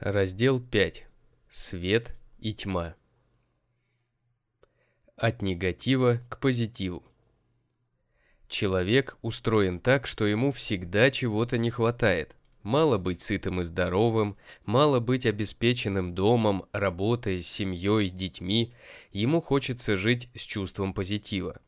Раздел 5. Свет и тьма. От негатива к позитиву. Человек устроен так, что ему всегда чего-то не хватает. Мало быть сытым и здоровым, мало быть обеспеченным домом, работой, семьей, детьми. Ему хочется жить с чувством позитива.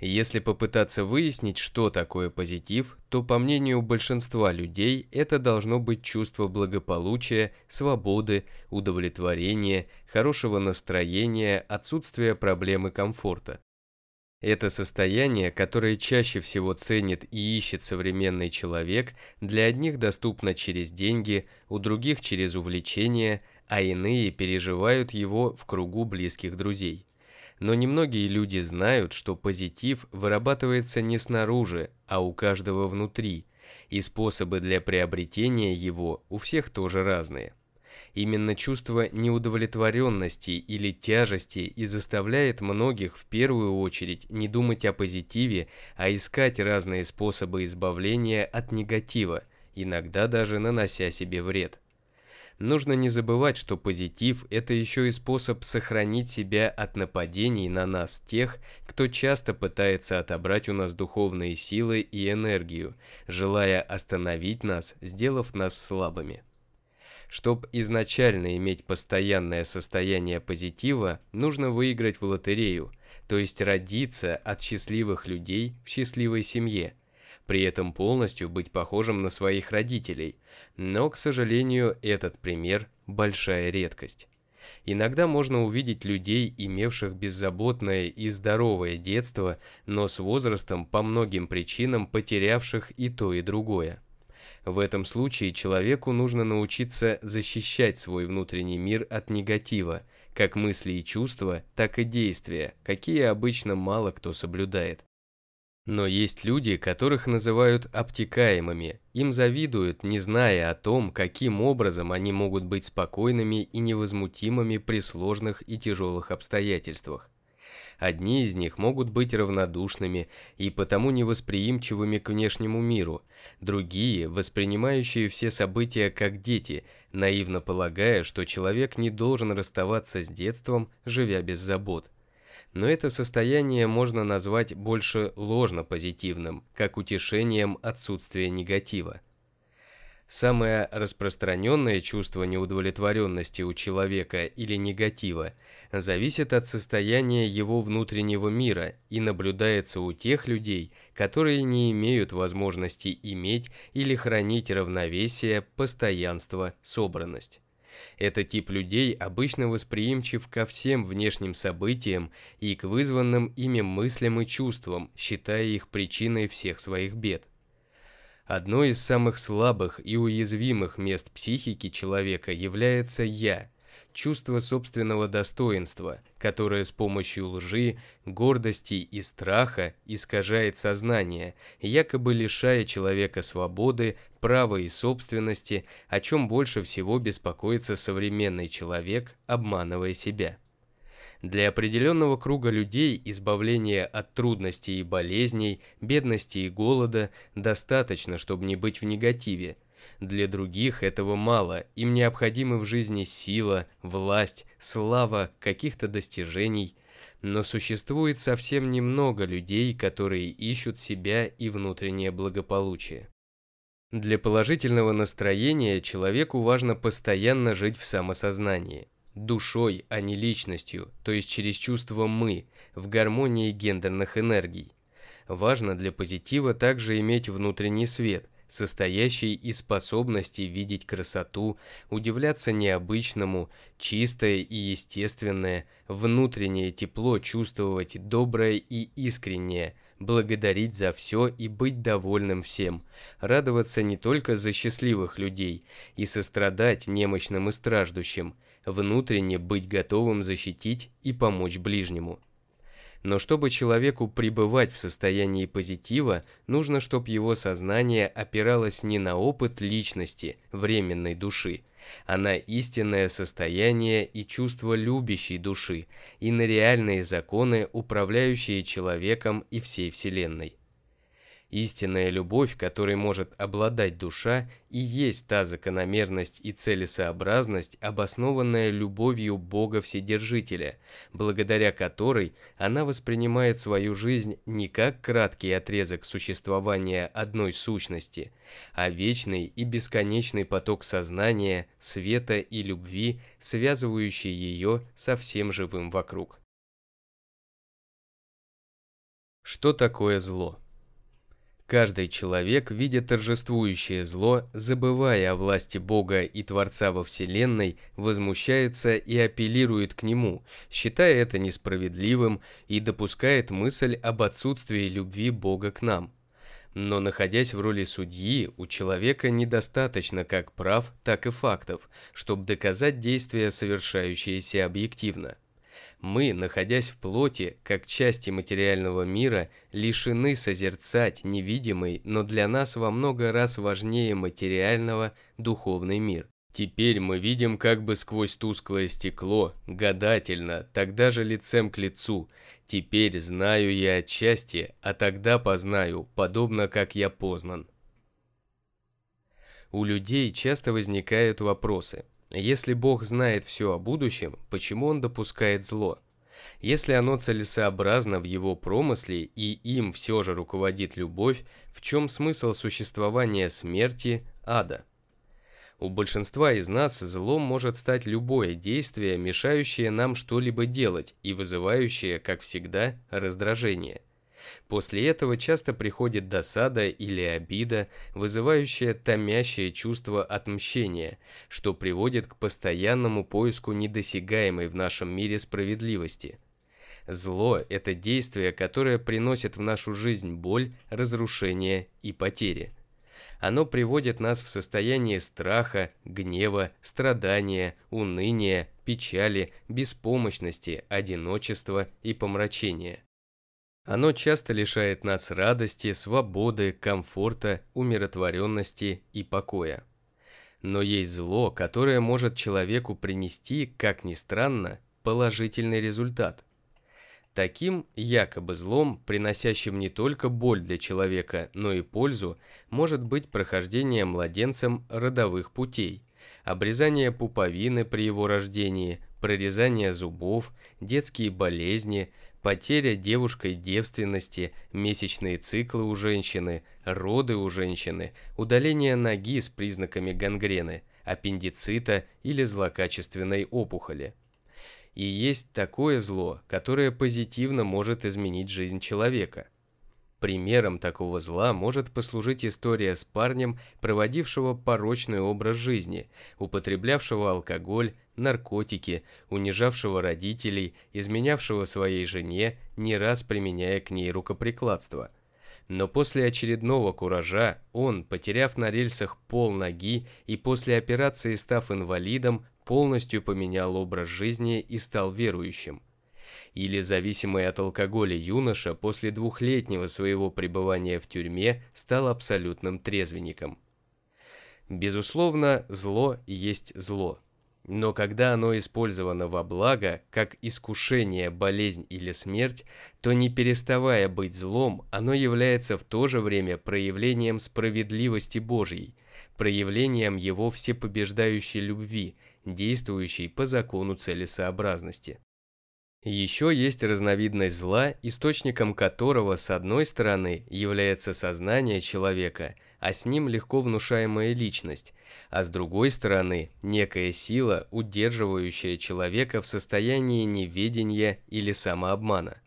Если попытаться выяснить, что такое позитив, то, по мнению большинства людей, это должно быть чувство благополучия, свободы, удовлетворения, хорошего настроения, отсутствия проблем и комфорта. Это состояние, которое чаще всего ценит и ищет современный человек, для одних доступно через деньги, у других через увлечения, а иные переживают его в кругу близких друзей. Но немногие люди знают, что позитив вырабатывается не снаружи, а у каждого внутри, и способы для приобретения его у всех тоже разные. Именно чувство неудовлетворенности или тяжести и заставляет многих в первую очередь не думать о позитиве, а искать разные способы избавления от негатива, иногда даже нанося себе вред. Нужно не забывать, что позитив – это еще и способ сохранить себя от нападений на нас тех, кто часто пытается отобрать у нас духовные силы и энергию, желая остановить нас, сделав нас слабыми. Чтобы изначально иметь постоянное состояние позитива, нужно выиграть в лотерею, то есть родиться от счастливых людей в счастливой семье – при этом полностью быть похожим на своих родителей. Но, к сожалению, этот пример – большая редкость. Иногда можно увидеть людей, имевших беззаботное и здоровое детство, но с возрастом по многим причинам потерявших и то, и другое. В этом случае человеку нужно научиться защищать свой внутренний мир от негатива, как мысли и чувства, так и действия, какие обычно мало кто соблюдает. Но есть люди, которых называют обтекаемыми. Им завидуют, не зная о том, каким образом они могут быть спокойными и невозмутимыми при сложных и тяжелых обстоятельствах. Одни из них могут быть равнодушными и потому невосприимчивыми к внешнему миру, другие – воспринимающие все события как дети, наивно полагая, что человек не должен расставаться с детством, живя без забот но это состояние можно назвать больше ложно-позитивным, как утешением отсутствия негатива. Самое распространенное чувство неудовлетворенности у человека или негатива зависит от состояния его внутреннего мира и наблюдается у тех людей, которые не имеют возможности иметь или хранить равновесие, постоянство, собранность. Этот тип людей обычно восприимчив ко всем внешним событиям и к вызванным ими мыслям и чувствам, считая их причиной всех своих бед. Одно из самых слабых и уязвимых мест психики человека является «я», чувство собственного достоинства, которое с помощью лжи, гордости и страха искажает сознание, якобы лишая человека свободы, права и собственности, о чем больше всего беспокоится современный человек, обманывая себя. Для определенного круга людей избавление от трудностей и болезней, бедности и голода достаточно, чтобы не быть в негативе – для других этого мало, им необходимы в жизни сила, власть, слава, каких-то достижений. Но существует совсем немного людей, которые ищут себя и внутреннее благополучие. Для положительного настроения человеку важно постоянно жить в самосознании, душой, а не личностью, то есть через чувство «мы», в гармонии гендерных энергий. Важно для позитива также иметь внутренний свет – состоящий из способности видеть красоту, удивляться необычному, чистое и естественное, внутреннее тепло чувствовать доброе и искреннее, благодарить за все и быть довольным всем, радоваться не только за счастливых людей и сострадать немощным и страждущим, внутренне быть готовым защитить и помочь ближнему. Но чтобы человеку пребывать в состоянии позитива, нужно, чтобы его сознание опиралось не на опыт личности, временной души, а на истинное состояние и чувство любящей души, и на реальные законы, управляющие человеком и всей Вселенной. Истинная любовь, которой может обладать душа, и есть та закономерность и целесообразность, обоснованная любовью Бога Вседержителя, благодаря которой она воспринимает свою жизнь не как краткий отрезок существования одной сущности, а вечный и бесконечный поток сознания, света и любви, связывающий ее со всем живым вокруг. Что такое зло? Каждый человек, видя торжествующее зло, забывая о власти Бога и Творца во Вселенной, возмущается и апеллирует к Нему, считая это несправедливым и допускает мысль об отсутствии любви Бога к нам. Но находясь в роли судьи, у человека недостаточно как прав, так и фактов, чтобы доказать действия, совершающиеся объективно мы, находясь в плоти, как части материального мира, лишены созерцать невидимый, но для нас во много раз важнее материального духовный мир. Теперь мы видим как бы сквозь тусклое стекло, гадательно, тогда же лицем к лицу. Теперь знаю я отчасти, а тогда познаю, подобно как я познан. У людей часто возникают вопросы – если Бог знает все о будущем, почему Он допускает зло? Если оно целесообразно в его промысле и им все же руководит любовь, в чем смысл существования смерти, ада? У большинства из нас злом может стать любое действие, мешающее нам что-либо делать и вызывающее, как всегда, раздражение. После этого часто приходит досада или обида, вызывающая томящее чувство отмщения, что приводит к постоянному поиску недосягаемой в нашем мире справедливости. Зло – это действие, которое приносит в нашу жизнь боль, разрушение и потери. Оно приводит нас в состояние страха, гнева, страдания, уныния, печали, беспомощности, одиночества и помрачения. Оно часто лишает нас радости, свободы, комфорта, умиротворенности и покоя. Но есть зло, которое может человеку принести, как ни странно, положительный результат. Таким якобы злом, приносящим не только боль для человека, но и пользу, может быть прохождение младенцем родовых путей, обрезание пуповины при его рождении, прорезание зубов, детские болезни – потеря девушкой девственности, месячные циклы у женщины, роды у женщины, удаление ноги с признаками гангрены, аппендицита или злокачественной опухоли. И есть такое зло, которое позитивно может изменить жизнь человека – Примером такого зла может послужить история с парнем, проводившего порочный образ жизни, употреблявшего алкоголь, наркотики, унижавшего родителей, изменявшего своей жене, не раз применяя к ней рукоприкладство. Но после очередного куража он, потеряв на рельсах пол ноги и после операции став инвалидом, полностью поменял образ жизни и стал верующим или зависимый от алкоголя юноша после двухлетнего своего пребывания в тюрьме стал абсолютным трезвенником. Безусловно, зло есть зло. Но когда оно использовано во благо, как искушение, болезнь или смерть, то не переставая быть злом, оно является в то же время проявлением справедливости Божьей, проявлением его всепобеждающей любви, действующей по закону целесообразности. Еще есть разновидность зла, источником которого с одной стороны является сознание человека, а с ним легко внушаемая личность, а с другой стороны некая сила, удерживающая человека в состоянии неведения или самообмана.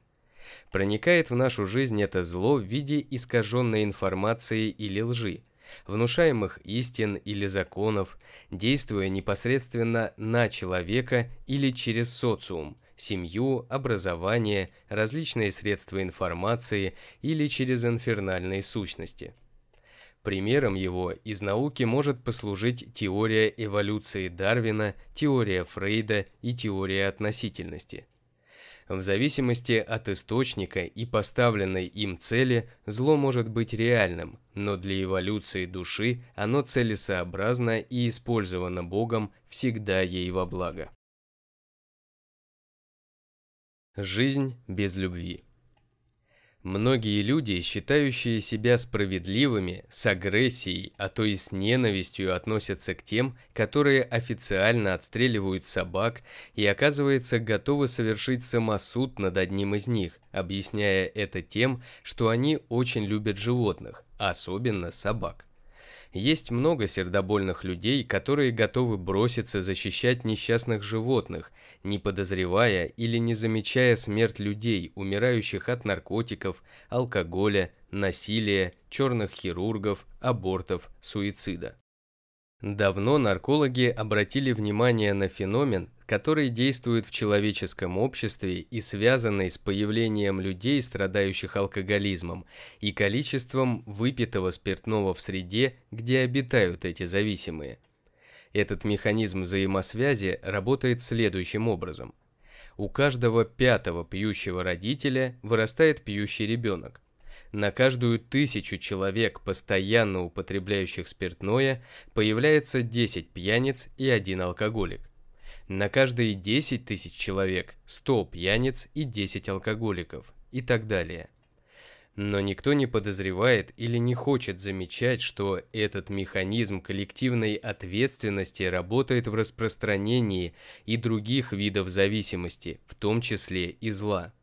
Проникает в нашу жизнь это зло в виде искаженной информации или лжи, внушаемых истин или законов, действуя непосредственно на человека или через социум, семью, образование, различные средства информации или через инфернальные сущности. Примером его из науки может послужить теория эволюции Дарвина, теория Фрейда и теория относительности. В зависимости от источника и поставленной им цели, зло может быть реальным, но для эволюции души оно целесообразно и использовано Богом всегда ей во благо. Жизнь без любви. Многие люди, считающие себя справедливыми, с агрессией, а то и с ненавистью относятся к тем, которые официально отстреливают собак и, оказывается, готовы совершить самосуд над одним из них, объясняя это тем, что они очень любят животных, особенно собак. Есть много сердобольных людей, которые готовы броситься защищать несчастных животных, не подозревая или не замечая смерть людей, умирающих от наркотиков, алкоголя, насилия, черных хирургов, абортов, суицида. Давно наркологи обратили внимание на феномен, который действует в человеческом обществе и связанный с появлением людей, страдающих алкоголизмом, и количеством выпитого спиртного в среде, где обитают эти зависимые. Этот механизм взаимосвязи работает следующим образом. У каждого пятого пьющего родителя вырастает пьющий ребенок. На каждую тысячу человек, постоянно употребляющих спиртное, появляется 10 пьяниц и один алкоголик. На каждые 10 тысяч человек 100 пьяниц и 10 алкоголиков и так далее. Но никто не подозревает или не хочет замечать, что этот механизм коллективной ответственности работает в распространении и других видов зависимости, в том числе и зла.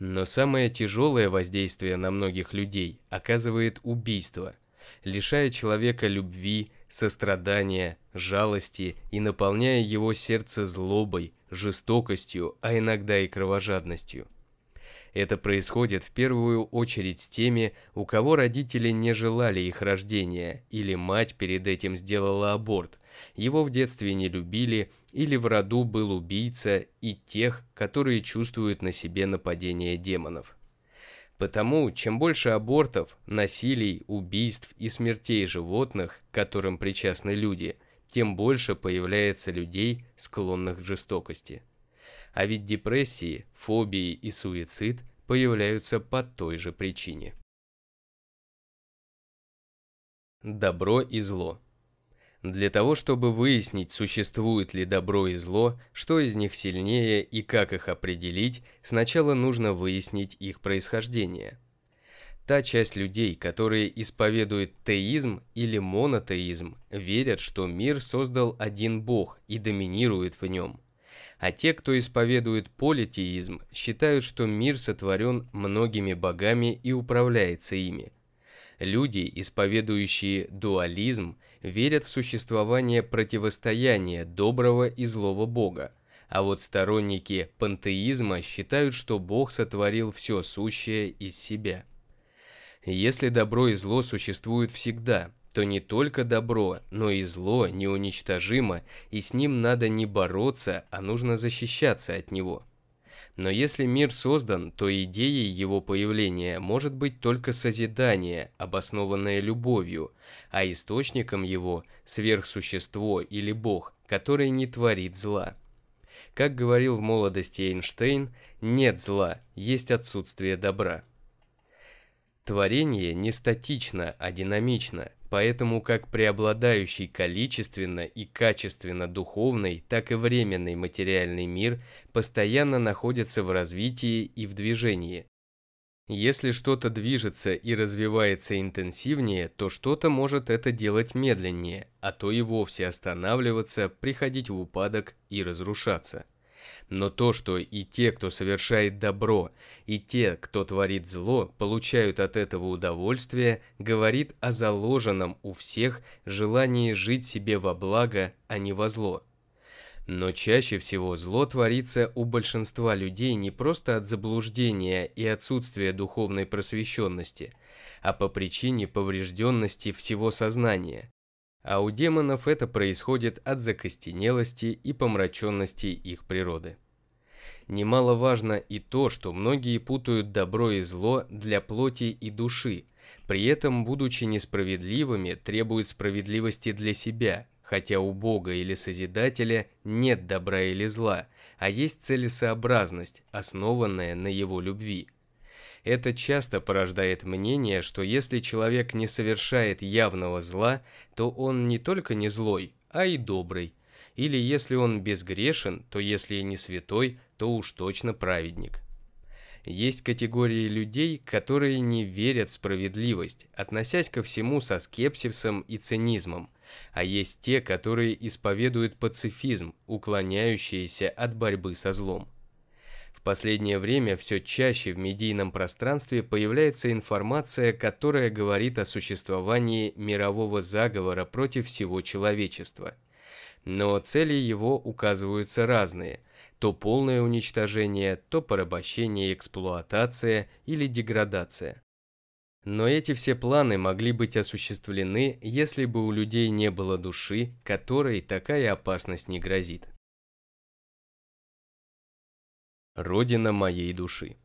Но самое тяжелое воздействие на многих людей оказывает убийство, лишая человека любви, сострадания, жалости и наполняя его сердце злобой, жестокостью, а иногда и кровожадностью. Это происходит в первую очередь с теми, у кого родители не желали их рождения, или мать перед этим сделала аборт, его в детстве не любили, или в роду был убийца, и тех, которые чувствуют на себе нападение демонов. Потому, чем больше абортов, насилий, убийств и смертей животных, к которым причастны люди, тем больше появляется людей, склонных к жестокости. А ведь депрессии, фобии и суицид появляются по той же причине. Добро и зло для того, чтобы выяснить, существует ли добро и зло, что из них сильнее и как их определить, сначала нужно выяснить их происхождение. Та часть людей, которые исповедуют теизм или монотеизм, верят, что мир создал один бог и доминирует в нем. А те, кто исповедует политеизм, считают, что мир сотворен многими богами и управляется ими. Люди, исповедующие дуализм, верят в существование противостояния доброго и злого бога, а вот сторонники пантеизма считают, что Бог сотворил все сущее из себя. Если добро и зло существуют всегда, то не только добро, но и зло неуничтожимо, и с ним надо не бороться, а нужно защищаться от него. Но если мир создан, то идеей его появления может быть только созидание, обоснованное любовью, а источником его – сверхсущество или Бог, который не творит зла. Как говорил в молодости Эйнштейн, нет зла, есть отсутствие добра. Творение не статично, а динамично, поэтому как преобладающий количественно и качественно духовный, так и временный материальный мир постоянно находятся в развитии и в движении. Если что-то движется и развивается интенсивнее, то что-то может это делать медленнее, а то и вовсе останавливаться, приходить в упадок и разрушаться. Но то, что и те, кто совершает добро, и те, кто творит зло, получают от этого удовольствие, говорит о заложенном у всех желании жить себе во благо, а не во зло. Но чаще всего зло творится у большинства людей не просто от заблуждения и отсутствия духовной просвещенности, а по причине поврежденности всего сознания, а у демонов это происходит от закостенелости и помраченности их природы. Немаловажно и то, что многие путают добро и зло для плоти и души, при этом, будучи несправедливыми, требуют справедливости для себя, хотя у Бога или Созидателя нет добра или зла, а есть целесообразность, основанная на его любви. Это часто порождает мнение, что если человек не совершает явного зла, то он не только не злой, а и добрый. Или если он безгрешен, то если и не святой, то уж точно праведник. Есть категории людей, которые не верят в справедливость, относясь ко всему со скепсисом и цинизмом, а есть те, которые исповедуют пацифизм, уклоняющиеся от борьбы со злом. Последнее время все чаще в медийном пространстве появляется информация, которая говорит о существовании мирового заговора против всего человечества. Но цели его указываются разные – то полное уничтожение, то порабощение, эксплуатация или деградация. Но эти все планы могли быть осуществлены, если бы у людей не было души, которой такая опасность не грозит. Родина моей души.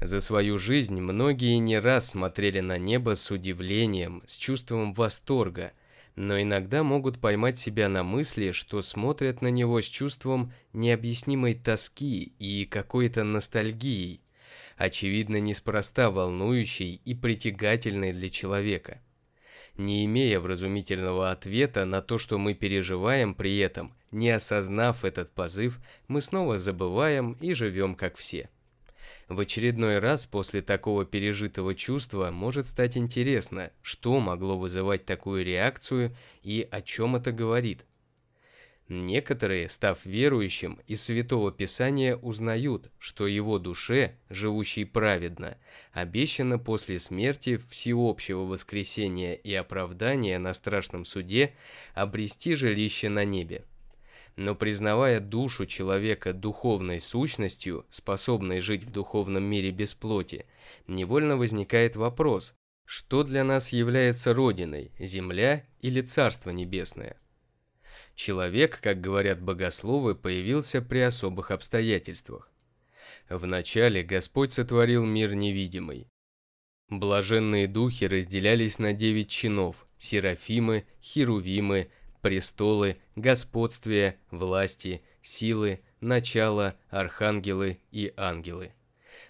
За свою жизнь многие не раз смотрели на небо с удивлением, с чувством восторга, но иногда могут поймать себя на мысли, что смотрят на него с чувством необъяснимой тоски и какой-то ностальгией, очевидно неспроста волнующей и притягательной для человека. Не имея вразумительного ответа на то, что мы переживаем при этом, не осознав этот позыв, мы снова забываем и живем как все. В очередной раз после такого пережитого чувства может стать интересно, что могло вызывать такую реакцию и о чем это говорит. Некоторые, став верующим, из Святого Писания узнают, что его душе, живущей праведно, обещано после смерти всеобщего воскресения и оправдания на страшном суде обрести жилище на небе. Но признавая душу человека духовной сущностью, способной жить в духовном мире без плоти, невольно возникает вопрос, что для нас является Родиной, Земля или Царство Небесное? Человек, как говорят богословы, появился при особых обстоятельствах. Вначале Господь сотворил мир невидимый. Блаженные духи разделялись на девять чинов – серафимы, херувимы, престолы, господствия, власти, силы, начало, архангелы и ангелы.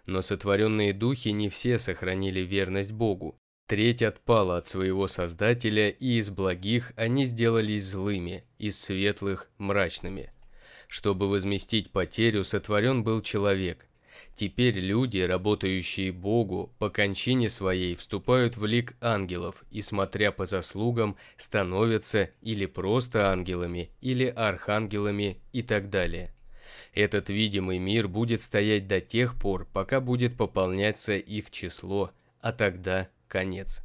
Но сотворенные духи не все сохранили верность Богу. Треть отпала от своего Создателя, и из благих они сделались злыми, из светлых – мрачными. Чтобы возместить потерю, сотворен был человек, Теперь люди, работающие Богу, по кончине своей вступают в лик ангелов и, смотря по заслугам, становятся или просто ангелами, или архангелами и так далее. Этот видимый мир будет стоять до тех пор, пока будет пополняться их число, а тогда конец.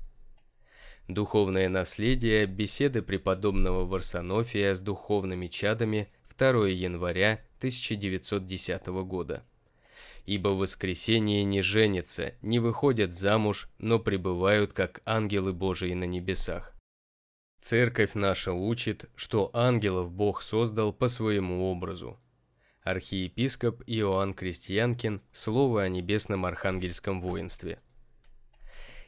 Духовное наследие, беседы преподобного Варсонофия с духовными чадами, 2 января 1910 года ибо в воскресенье не женятся, не выходят замуж, но пребывают как ангелы Божии на небесах. Церковь наша учит, что ангелов Бог создал по своему образу. Архиепископ Иоанн Крестьянкин «Слово о небесном архангельском воинстве».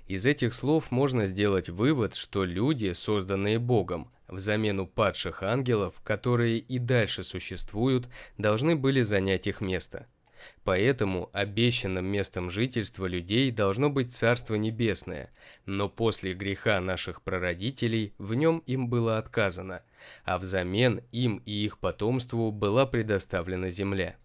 Из этих слов можно сделать вывод, что люди, созданные Богом, в замену падших ангелов, которые и дальше существуют, должны были занять их место – Поэтому обещанным местом жительства людей должно быть Царство Небесное, но после греха наших прародителей в нем им было отказано, а взамен им и их потомству была предоставлена земля.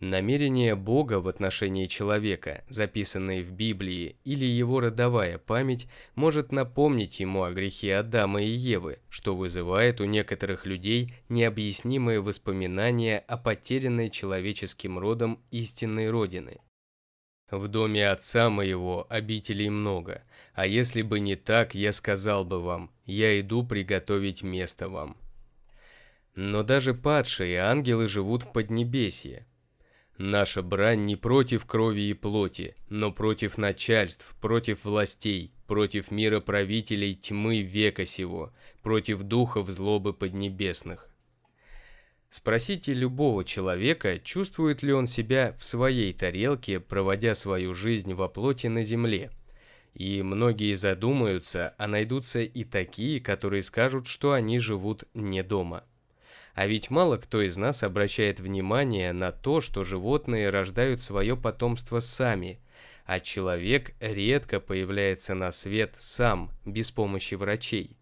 Намерение Бога в отношении человека, записанное в Библии, или его родовая память, может напомнить ему о грехе Адама и Евы, что вызывает у некоторых людей необъяснимые воспоминания о потерянной человеческим родом истинной Родины. В доме отца моего обителей много, а если бы не так, я сказал бы вам, я иду приготовить место вам. Но даже падшие ангелы живут в Поднебесье, Наша брань не против крови и плоти, но против начальств, против властей, против мира правителей тьмы века сего, против духов злобы поднебесных. Спросите любого человека, чувствует ли он себя в своей тарелке, проводя свою жизнь во плоти на земле. И многие задумаются, а найдутся и такие, которые скажут, что они живут не дома. А ведь мало кто из нас обращает внимание на то, что животные рождают свое потомство сами, а человек редко появляется на свет сам, без помощи врачей.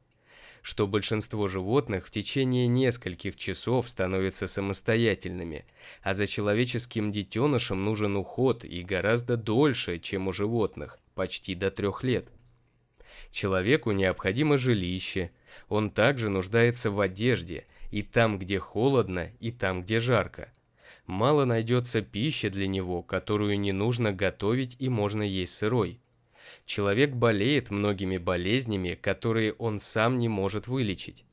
что большинство животных в течение нескольких часов становятся самостоятельными, а за человеческим детенышем нужен уход и гораздо дольше, чем у животных, почти до трех лет. Человеку необходимо жилище, он также нуждается в одежде, и там, где холодно, и там, где жарко. Мало найдется пищи для него, которую не нужно готовить и можно есть сырой. Человек болеет многими болезнями, которые он сам не может вылечить.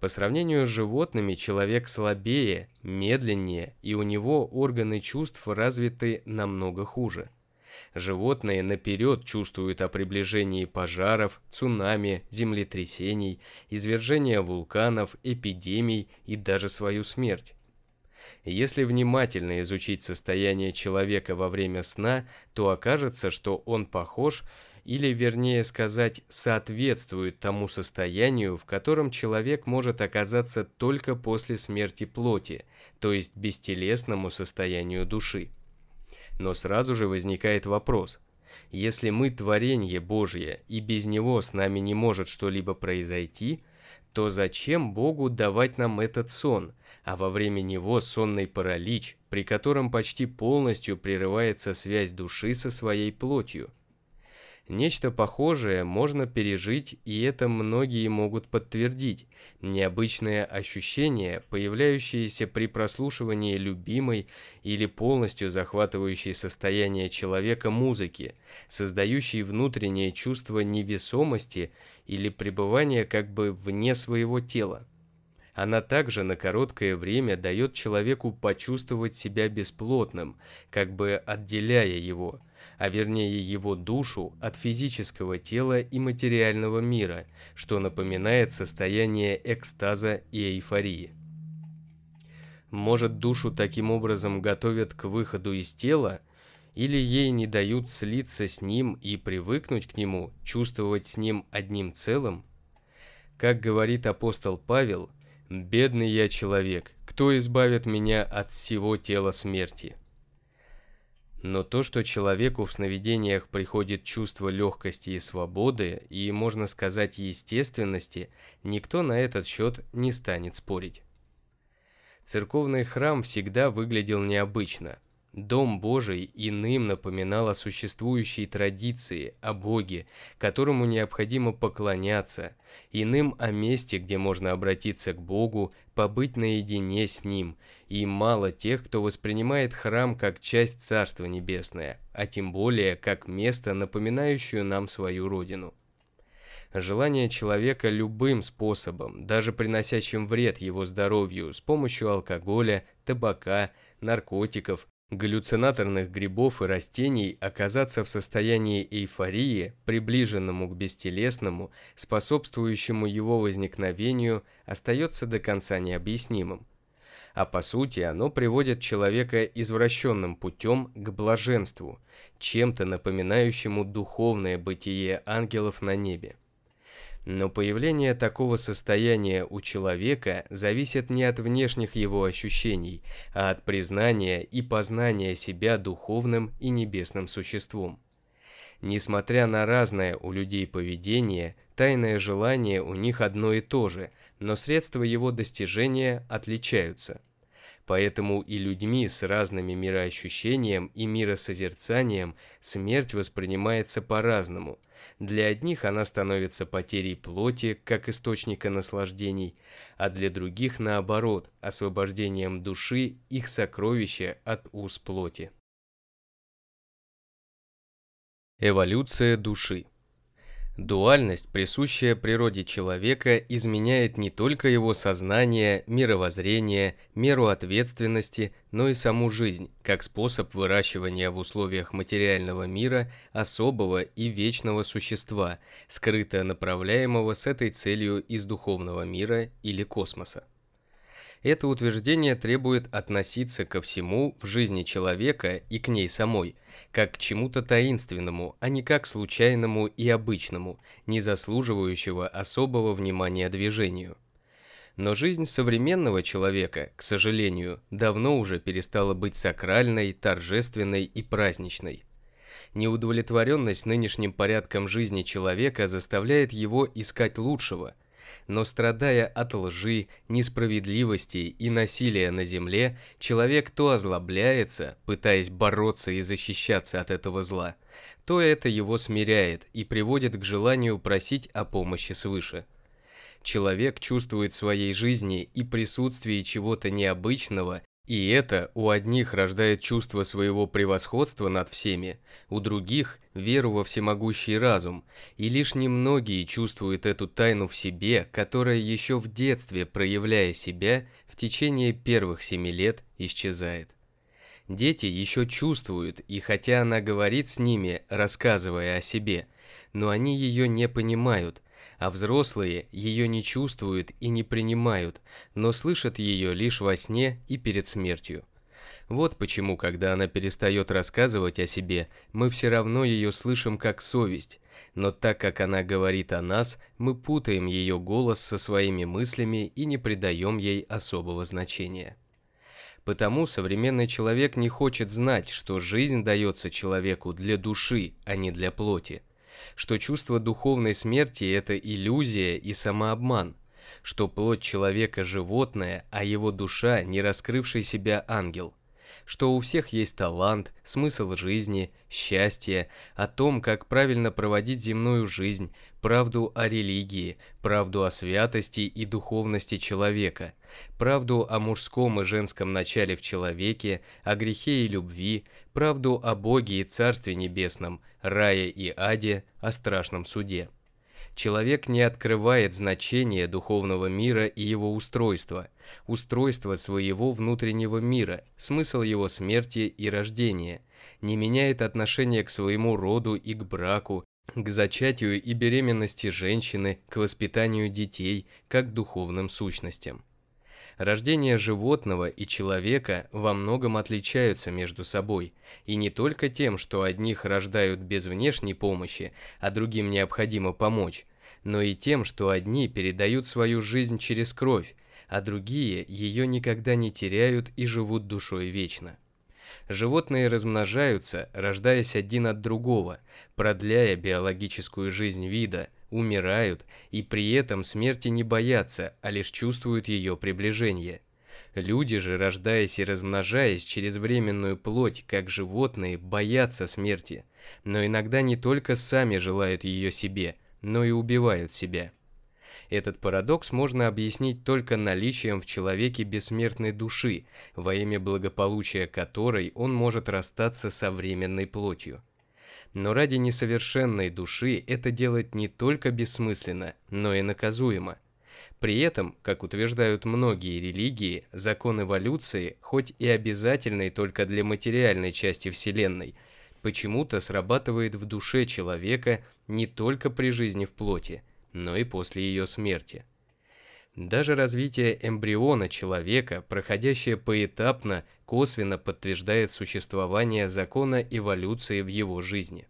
По сравнению с животными человек слабее, медленнее, и у него органы чувств развиты намного хуже. Животные наперед чувствуют о приближении пожаров, цунами, землетрясений, извержения вулканов, эпидемий и даже свою смерть. Если внимательно изучить состояние человека во время сна, то окажется, что он похож, или вернее сказать, соответствует тому состоянию, в котором человек может оказаться только после смерти плоти, то есть бестелесному состоянию души. Но сразу же возникает вопрос. Если мы творение Божье, и без него с нами не может что-либо произойти, то зачем Богу давать нам этот сон, а во время него сонный паралич, при котором почти полностью прерывается связь души со своей плотью? Нечто похожее можно пережить, и это многие могут подтвердить. Необычное ощущение, появляющееся при прослушивании любимой или полностью захватывающей состояние человека музыки, создающей внутреннее чувство невесомости или пребывания как бы вне своего тела. Она также на короткое время дает человеку почувствовать себя бесплотным, как бы отделяя его – а вернее его душу от физического тела и материального мира, что напоминает состояние экстаза и эйфории. Может, душу таким образом готовят к выходу из тела, или ей не дают слиться с ним и привыкнуть к нему, чувствовать с ним одним целым? Как говорит апостол Павел, «Бедный я человек, кто избавит меня от всего тела смерти?» Но то, что человеку в сновидениях приходит чувство легкости и свободы, и, можно сказать, естественности, никто на этот счет не станет спорить. Церковный храм всегда выглядел необычно – Дом Божий иным напоминал о существующей традиции, о Боге, которому необходимо поклоняться, иным о месте, где можно обратиться к Богу, побыть наедине с Ним, и мало тех, кто воспринимает храм как часть Царства Небесное, а тем более как место, напоминающее нам свою Родину. Желание человека любым способом, даже приносящим вред его здоровью с помощью алкоголя, табака, наркотиков, галлюцинаторных грибов и растений оказаться в состоянии эйфории, приближенному к бестелесному, способствующему его возникновению, остается до конца необъяснимым. А по сути оно приводит человека извращенным путем к блаженству, чем-то напоминающему духовное бытие ангелов на небе. Но появление такого состояния у человека зависит не от внешних его ощущений, а от признания и познания себя духовным и небесным существом. Несмотря на разное у людей поведение, тайное желание у них одно и то же, но средства его достижения отличаются. Поэтому и людьми с разными мироощущением и миросозерцанием смерть воспринимается по-разному – для одних она становится потерей плоти, как источника наслаждений, а для других, наоборот, освобождением души, их сокровища от уз плоти. Эволюция души Дуальность, присущая природе человека, изменяет не только его сознание, мировоззрение, меру ответственности, но и саму жизнь, как способ выращивания в условиях материального мира особого и вечного существа, скрыто направляемого с этой целью из духовного мира или космоса. Это утверждение требует относиться ко всему в жизни человека и к ней самой, как к чему-то таинственному, а не как случайному и обычному, не заслуживающего особого внимания движению. Но жизнь современного человека, к сожалению, давно уже перестала быть сакральной, торжественной и праздничной. Неудовлетворенность нынешним порядком жизни человека заставляет его искать лучшего – Но страдая от лжи, несправедливости и насилия на земле, человек то озлобляется, пытаясь бороться и защищаться от этого зла, то это его смиряет и приводит к желанию просить о помощи свыше. Человек чувствует в своей жизни и присутствии чего-то необычного и это у одних рождает чувство своего превосходства над всеми, у других – веру во всемогущий разум, и лишь немногие чувствуют эту тайну в себе, которая еще в детстве, проявляя себя, в течение первых семи лет исчезает. Дети еще чувствуют, и хотя она говорит с ними, рассказывая о себе, но они ее не понимают – а взрослые ее не чувствуют и не принимают, но слышат ее лишь во сне и перед смертью. Вот почему, когда она перестает рассказывать о себе, мы все равно ее слышим как совесть, но так как она говорит о нас, мы путаем ее голос со своими мыслями и не придаем ей особого значения. Потому современный человек не хочет знать, что жизнь дается человеку для души, а не для плоти что чувство духовной смерти – это иллюзия и самообман, что плоть человека – животное, а его душа – не раскрывший себя ангел, что у всех есть талант, смысл жизни, счастье, о том, как правильно проводить земную жизнь, правду о религии, правду о святости и духовности человека, правду о мужском и женском начале в человеке, о грехе и любви, правду о Боге и Царстве Небесном, рае и аде, о страшном суде. Человек не открывает значение духовного мира и его устройства, устройства своего внутреннего мира, смысл его смерти и рождения, не меняет отношение к своему роду и к браку, к зачатию и беременности женщины, к воспитанию детей, как духовным сущностям. Рождение животного и человека во многом отличаются между собой, и не только тем, что одних рождают без внешней помощи, а другим необходимо помочь, но и тем, что одни передают свою жизнь через кровь, а другие ее никогда не теряют и живут душой вечно. Животные размножаются, рождаясь один от другого, продляя биологическую жизнь вида – умирают и при этом смерти не боятся, а лишь чувствуют ее приближение. Люди же, рождаясь и размножаясь через временную плоть, как животные, боятся смерти, но иногда не только сами желают ее себе, но и убивают себя. Этот парадокс можно объяснить только наличием в человеке бессмертной души, во имя благополучия которой он может расстаться со временной плотью. Но ради несовершенной души это делать не только бессмысленно, но и наказуемо. При этом, как утверждают многие религии, закон эволюции, хоть и обязательный только для материальной части Вселенной, почему-то срабатывает в душе человека не только при жизни в плоти, но и после ее смерти. Даже развитие эмбриона человека, проходящее поэтапно, косвенно подтверждает существование закона эволюции в его жизни.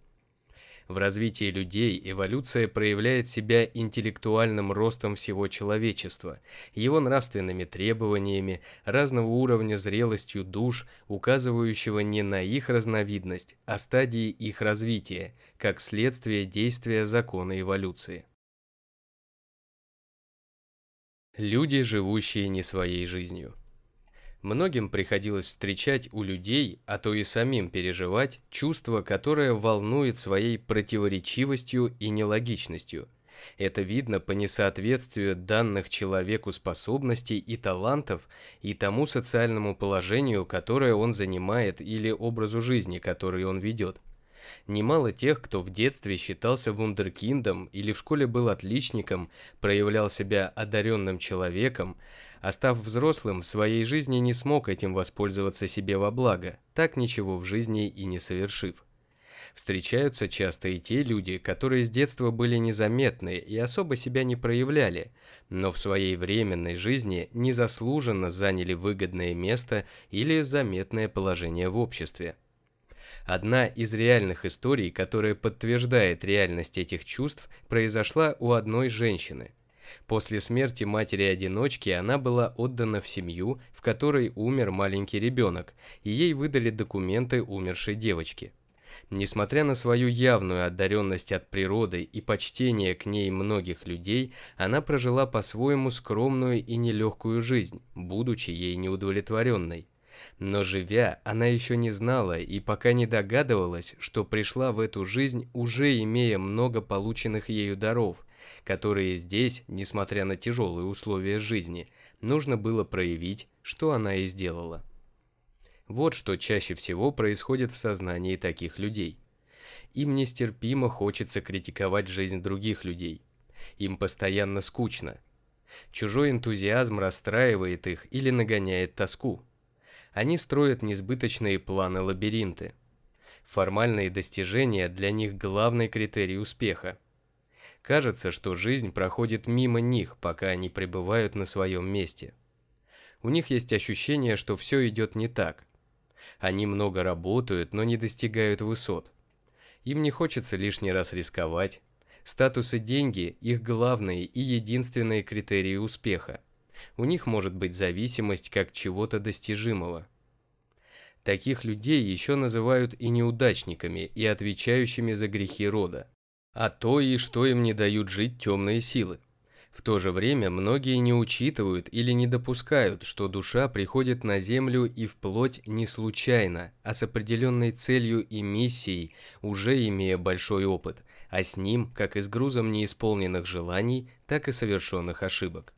В развитии людей эволюция проявляет себя интеллектуальным ростом всего человечества, его нравственными требованиями, разного уровня зрелостью душ, указывающего не на их разновидность, а стадии их развития, как следствие действия закона эволюции. Люди, живущие не своей жизнью. Многим приходилось встречать у людей, а то и самим переживать, чувство, которое волнует своей противоречивостью и нелогичностью. Это видно по несоответствию данных человеку способностей и талантов и тому социальному положению, которое он занимает или образу жизни, который он ведет. Немало тех, кто в детстве считался вундеркиндом или в школе был отличником, проявлял себя одаренным человеком, а став взрослым, в своей жизни не смог этим воспользоваться себе во благо, так ничего в жизни и не совершив. Встречаются часто и те люди, которые с детства были незаметны и особо себя не проявляли, но в своей временной жизни незаслуженно заняли выгодное место или заметное положение в обществе. Одна из реальных историй, которая подтверждает реальность этих чувств, произошла у одной женщины. После смерти матери-одиночки она была отдана в семью, в которой умер маленький ребенок, и ей выдали документы умершей девочки. Несмотря на свою явную одаренность от природы и почтение к ней многих людей, она прожила по-своему скромную и нелегкую жизнь, будучи ей неудовлетворенной. Но живя, она еще не знала и пока не догадывалась, что пришла в эту жизнь, уже имея много полученных ею даров, которые здесь, несмотря на тяжелые условия жизни, нужно было проявить, что она и сделала. Вот что чаще всего происходит в сознании таких людей. Им нестерпимо хочется критиковать жизнь других людей. Им постоянно скучно. Чужой энтузиазм расстраивает их или нагоняет тоску. Они строят несбыточные планы-лабиринты. Формальные достижения для них главный критерий успеха. Кажется, что жизнь проходит мимо них, пока они пребывают на своем месте. У них есть ощущение, что все идет не так, они много работают, но не достигают высот. Им не хочется лишний раз рисковать. Статус и деньги – их главные и единственные критерии успеха. У них может быть зависимость как чего-то достижимого. Таких людей еще называют и неудачниками, и отвечающими за грехи рода. А то и что им не дают жить темные силы. В то же время многие не учитывают или не допускают, что душа приходит на Землю и в плоть не случайно, а с определенной целью и миссией, уже имея большой опыт, а с ним как и с грузом неисполненных желаний, так и совершенных ошибок.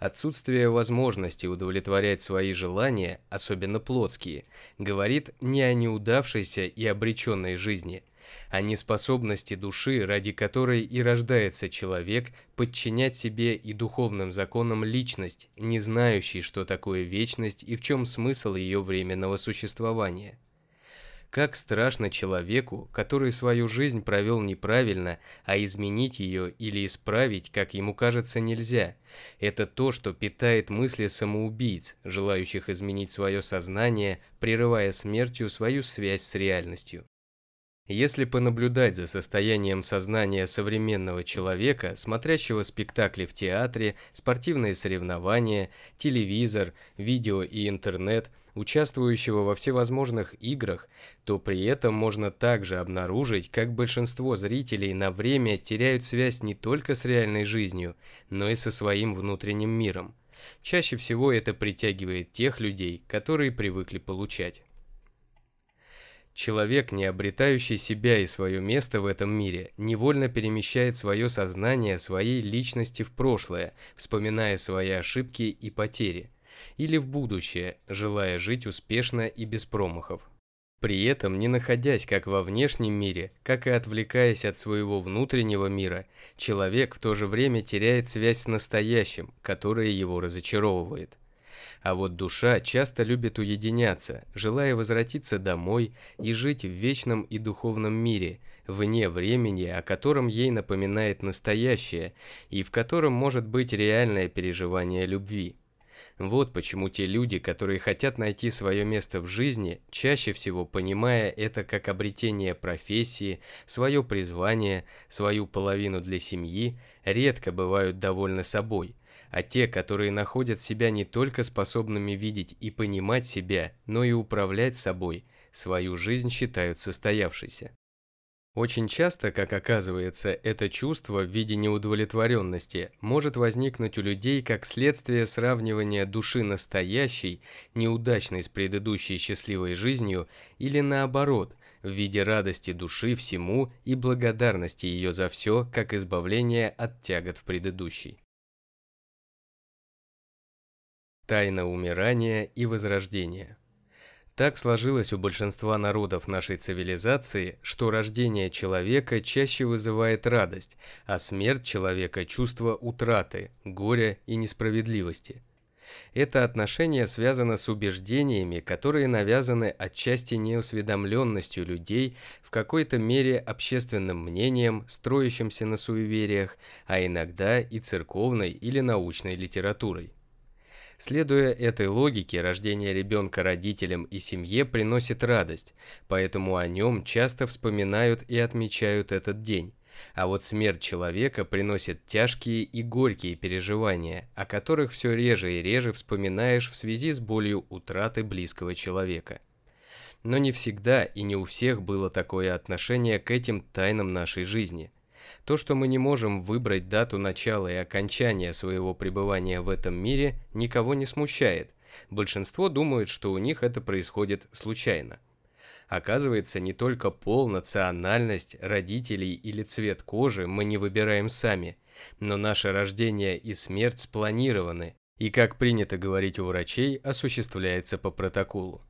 Отсутствие возможности удовлетворять свои желания, особенно плотские, говорит не о неудавшейся и обреченной жизни, а неспособности души, ради которой и рождается человек, подчинять себе и духовным законам личность, не знающий, что такое вечность и в чем смысл ее временного существования. Как страшно человеку, который свою жизнь провел неправильно, а изменить ее или исправить, как ему кажется, нельзя. Это то, что питает мысли самоубийц, желающих изменить свое сознание, прерывая смертью свою связь с реальностью. Если понаблюдать за состоянием сознания современного человека, смотрящего спектакли в театре, спортивные соревнования, телевизор, видео и интернет, участвующего во всевозможных играх, то при этом можно также обнаружить, как большинство зрителей на время теряют связь не только с реальной жизнью, но и со своим внутренним миром. Чаще всего это притягивает тех людей, которые привыкли получать. Человек, не обретающий себя и свое место в этом мире, невольно перемещает свое сознание своей личности в прошлое, вспоминая свои ошибки и потери, или в будущее, желая жить успешно и без промахов. При этом, не находясь как во внешнем мире, как и отвлекаясь от своего внутреннего мира, человек в то же время теряет связь с настоящим, которое его разочаровывает. А вот душа часто любит уединяться, желая возвратиться домой и жить в вечном и духовном мире, вне времени, о котором ей напоминает настоящее, и в котором может быть реальное переживание любви. Вот почему те люди, которые хотят найти свое место в жизни, чаще всего понимая это как обретение профессии, свое призвание, свою половину для семьи, редко бывают довольны собой, а те, которые находят себя не только способными видеть и понимать себя, но и управлять собой, свою жизнь считают состоявшейся. Очень часто, как оказывается, это чувство в виде неудовлетворенности может возникнуть у людей как следствие сравнивания души настоящей, неудачной с предыдущей счастливой жизнью, или наоборот, в виде радости души всему и благодарности ее за все, как избавление от тягот в предыдущей. Тайна умирания и возрождения. Так сложилось у большинства народов нашей цивилизации, что рождение человека чаще вызывает радость, а смерть человека – чувство утраты, горя и несправедливости. Это отношение связано с убеждениями, которые навязаны отчасти неосведомленностью людей, в какой-то мере общественным мнением, строящимся на суевериях, а иногда и церковной или научной литературой. Следуя этой логике, рождение ребенка родителям и семье приносит радость, поэтому о нем часто вспоминают и отмечают этот день. А вот смерть человека приносит тяжкие и горькие переживания, о которых все реже и реже вспоминаешь в связи с болью утраты близкого человека. Но не всегда и не у всех было такое отношение к этим тайнам нашей жизни. То, что мы не можем выбрать дату начала и окончания своего пребывания в этом мире, никого не смущает. Большинство думают, что у них это происходит случайно. Оказывается, не только пол, национальность, родителей или цвет кожи мы не выбираем сами, но наше рождение и смерть спланированы, и, как принято говорить у врачей, осуществляется по протоколу.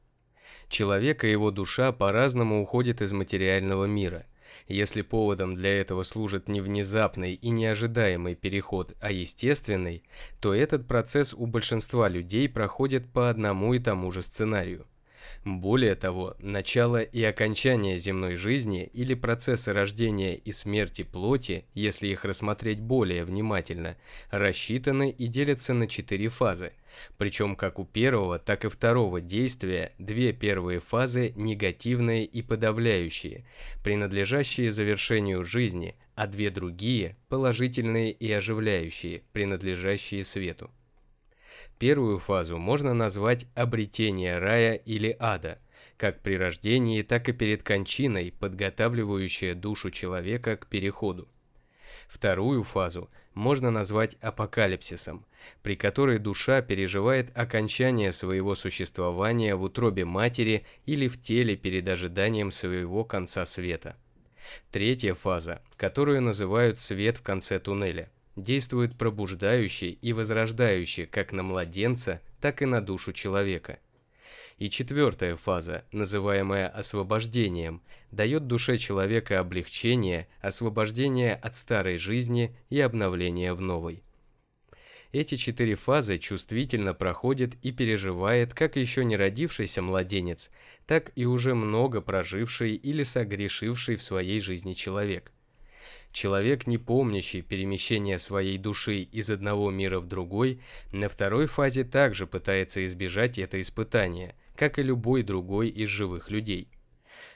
Человек и его душа по-разному уходят из материального мира. Если поводом для этого служит не внезапный и неожидаемый переход, а естественный, то этот процесс у большинства людей проходит по одному и тому же сценарию. Более того, начало и окончание земной жизни или процессы рождения и смерти плоти, если их рассмотреть более внимательно, рассчитаны и делятся на четыре фазы. Причем как у первого, так и второго действия две первые фазы негативные и подавляющие, принадлежащие завершению жизни, а две другие положительные и оживляющие, принадлежащие свету. Первую фазу можно назвать обретение рая или ада, как при рождении, так и перед кончиной, подготавливающая душу человека к переходу. Вторую фазу можно назвать апокалипсисом, при которой душа переживает окончание своего существования в утробе матери или в теле перед ожиданием своего конца света. Третья фаза, которую называют свет в конце туннеля – действует пробуждающе и возрождающе как на младенца, так и на душу человека. И четвертая фаза, называемая освобождением, дает душе человека облегчение, освобождение от старой жизни и обновление в новой. Эти четыре фазы чувствительно проходит и переживает как еще не родившийся младенец, так и уже много проживший или согрешивший в своей жизни человек – Человек, не помнящий перемещения своей души из одного мира в другой, на второй фазе также пытается избежать это испытание, как и любой другой из живых людей.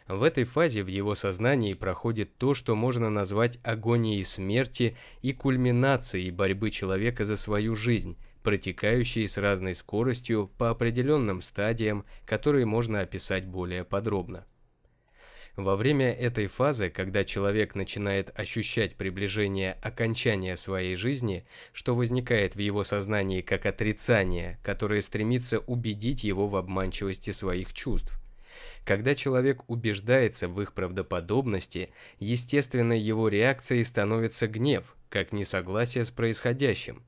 В этой фазе в его сознании проходит то, что можно назвать агонией смерти и кульминацией борьбы человека за свою жизнь, протекающей с разной скоростью по определенным стадиям, которые можно описать более подробно. Во время этой фазы, когда человек начинает ощущать приближение окончания своей жизни, что возникает в его сознании как отрицание, которое стремится убедить его в обманчивости своих чувств. Когда человек убеждается в их правдоподобности, естественной его реакцией становится гнев, как несогласие с происходящим.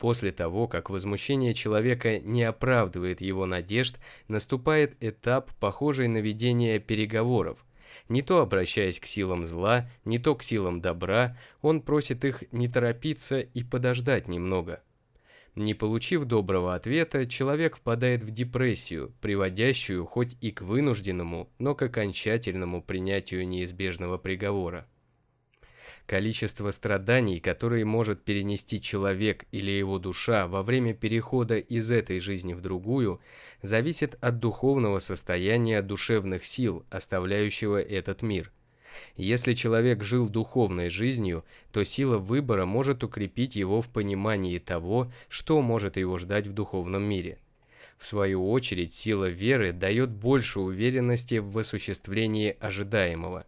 После того, как возмущение человека не оправдывает его надежд, наступает этап, похожий на ведение переговоров. Не то обращаясь к силам зла, не то к силам добра, он просит их не торопиться и подождать немного. Не получив доброго ответа, человек впадает в депрессию, приводящую хоть и к вынужденному, но к окончательному принятию неизбежного приговора. Количество страданий, которые может перенести человек или его душа во время перехода из этой жизни в другую, зависит от духовного состояния душевных сил, оставляющего этот мир. Если человек жил духовной жизнью, то сила выбора может укрепить его в понимании того, что может его ждать в духовном мире. В свою очередь, сила веры дает больше уверенности в осуществлении ожидаемого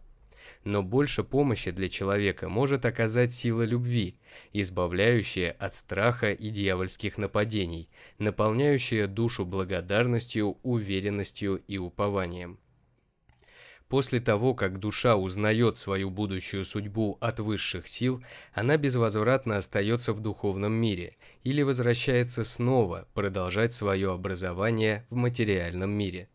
но больше помощи для человека может оказать сила любви, избавляющая от страха и дьявольских нападений, наполняющая душу благодарностью, уверенностью и упованием. После того, как душа узнает свою будущую судьбу от высших сил, она безвозвратно остается в духовном мире или возвращается снова продолжать свое образование в материальном мире.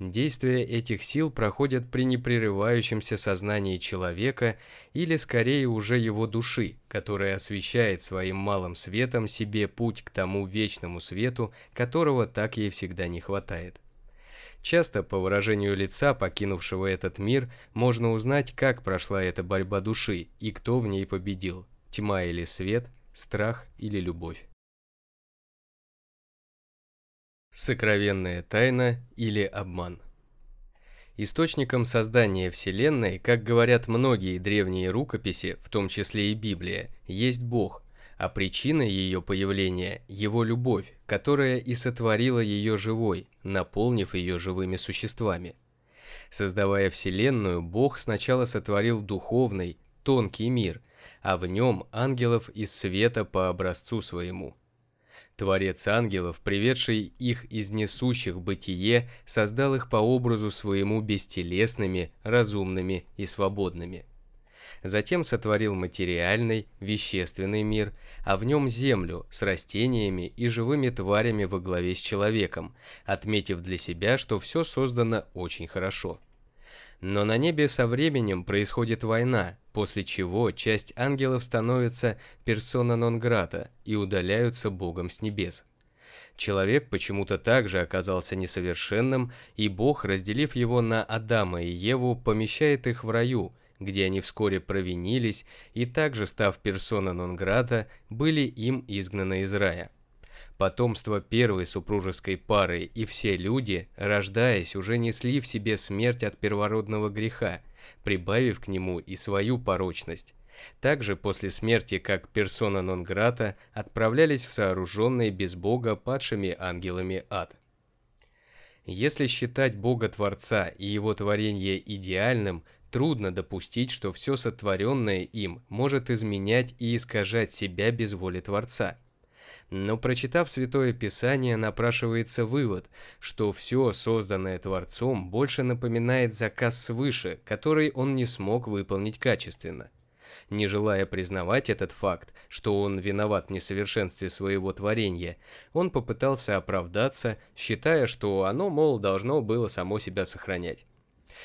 Действия этих сил проходят при непрерывающемся сознании человека или скорее уже его души, которая освещает своим малым светом себе путь к тому вечному свету, которого так ей всегда не хватает. Часто по выражению лица покинувшего этот мир можно узнать, как прошла эта борьба души и кто в ней победил – тьма или свет, страх или любовь. Сокровенная тайна или обман. Источником создания Вселенной, как говорят многие древние рукописи, в том числе и Библия, есть Бог, а причина ее появления – его любовь, которая и сотворила ее живой, наполнив ее живыми существами. Создавая Вселенную, Бог сначала сотворил духовный, тонкий мир, а в нем ангелов из света по образцу своему. Творец ангелов, приведший их из несущих бытие, создал их по образу своему бестелесными, разумными и свободными – Затем сотворил материальный, вещественный мир, а в нем землю с растениями и живыми тварями во главе с человеком, отметив для себя, что все создано очень хорошо. Но на небе со временем происходит война, после чего часть ангелов становится персона нон-грата и удаляются Богом с небес. Человек почему-то также оказался несовершенным, и Бог, разделив его на Адама и Еву, помещает их в раю, где они вскоре провинились и также, став персона нон-грата, были им изгнаны из рая. Потомство первой супружеской пары и все люди, рождаясь, уже несли в себе смерть от первородного греха, прибавив к нему и свою порочность. Также после смерти, как персона нон-грата, отправлялись в сооруженный без Бога падшими ангелами ад. Если считать Бога-творца и его творение идеальным, Трудно допустить, что все сотворенное им может изменять и искажать себя без воли Творца. Но прочитав Святое Писание, напрашивается вывод, что все созданное Творцом больше напоминает заказ свыше, который он не смог выполнить качественно. Не желая признавать этот факт, что он виноват в несовершенстве своего творения, он попытался оправдаться, считая, что оно, мол, должно было само себя сохранять.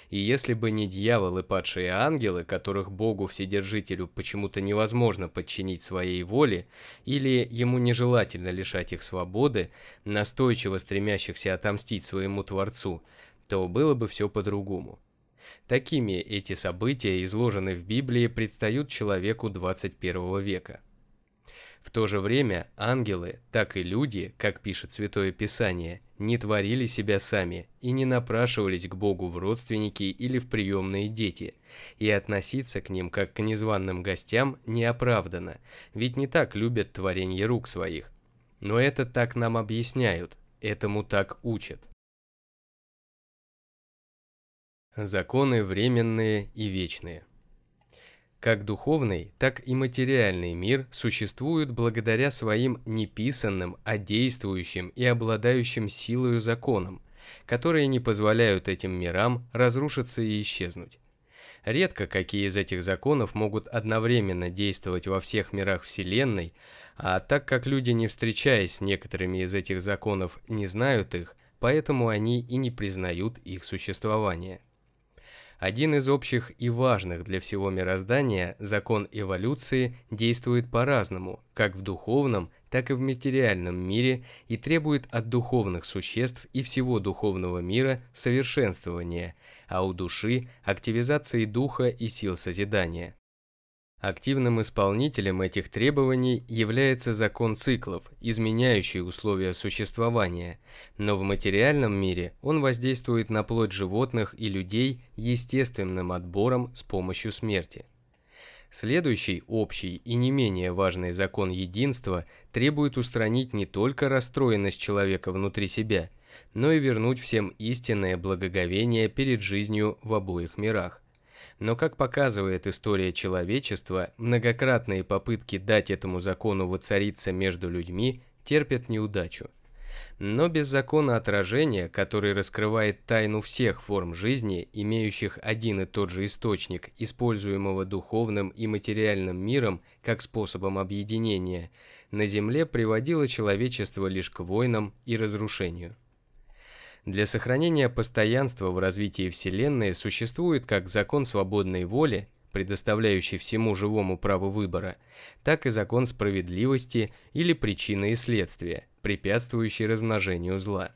И если бы не дьявол и падшие ангелы, которых Богу Вседержителю почему-то невозможно подчинить своей воле, или ему нежелательно лишать их свободы, настойчиво стремящихся отомстить своему Творцу, то было бы все по-другому. Такими эти события, изложенные в Библии, предстают человеку 21 века. В то же время ангелы, так и люди, как пишет Святое Писание, не творили себя сами и не напрашивались к Богу в родственники или в приемные дети, и относиться к ним как к незваным гостям неоправданно, ведь не так любят творение рук своих. Но это так нам объясняют, этому так учат. Законы временные и вечные – как духовный, так и материальный мир существуют благодаря своим неписанным, а действующим и обладающим силою законам, которые не позволяют этим мирам разрушиться и исчезнуть. Редко какие из этих законов могут одновременно действовать во всех мирах Вселенной, а так как люди, не встречаясь с некоторыми из этих законов, не знают их, поэтому они и не признают их существование. Один из общих и важных для всего мироздания, закон эволюции, действует по-разному, как в духовном, так и в материальном мире и требует от духовных существ и всего духовного мира совершенствования, а у души – активизации духа и сил созидания. Активным исполнителем этих требований является закон циклов, изменяющий условия существования, но в материальном мире он воздействует на плоть животных и людей естественным отбором с помощью смерти. Следующий, общий и не менее важный закон единства требует устранить не только расстроенность человека внутри себя, но и вернуть всем истинное благоговение перед жизнью в обоих мирах. Но, как показывает история человечества, многократные попытки дать этому закону воцариться между людьми терпят неудачу. Но без закона отражения, который раскрывает тайну всех форм жизни, имеющих один и тот же источник, используемого духовным и материальным миром как способом объединения, на Земле приводило человечество лишь к войнам и разрушению. Для сохранения постоянства в развитии Вселенной существует как закон свободной воли, предоставляющий всему живому право выбора, так и закон справедливости или причины и следствия, препятствующий размножению зла.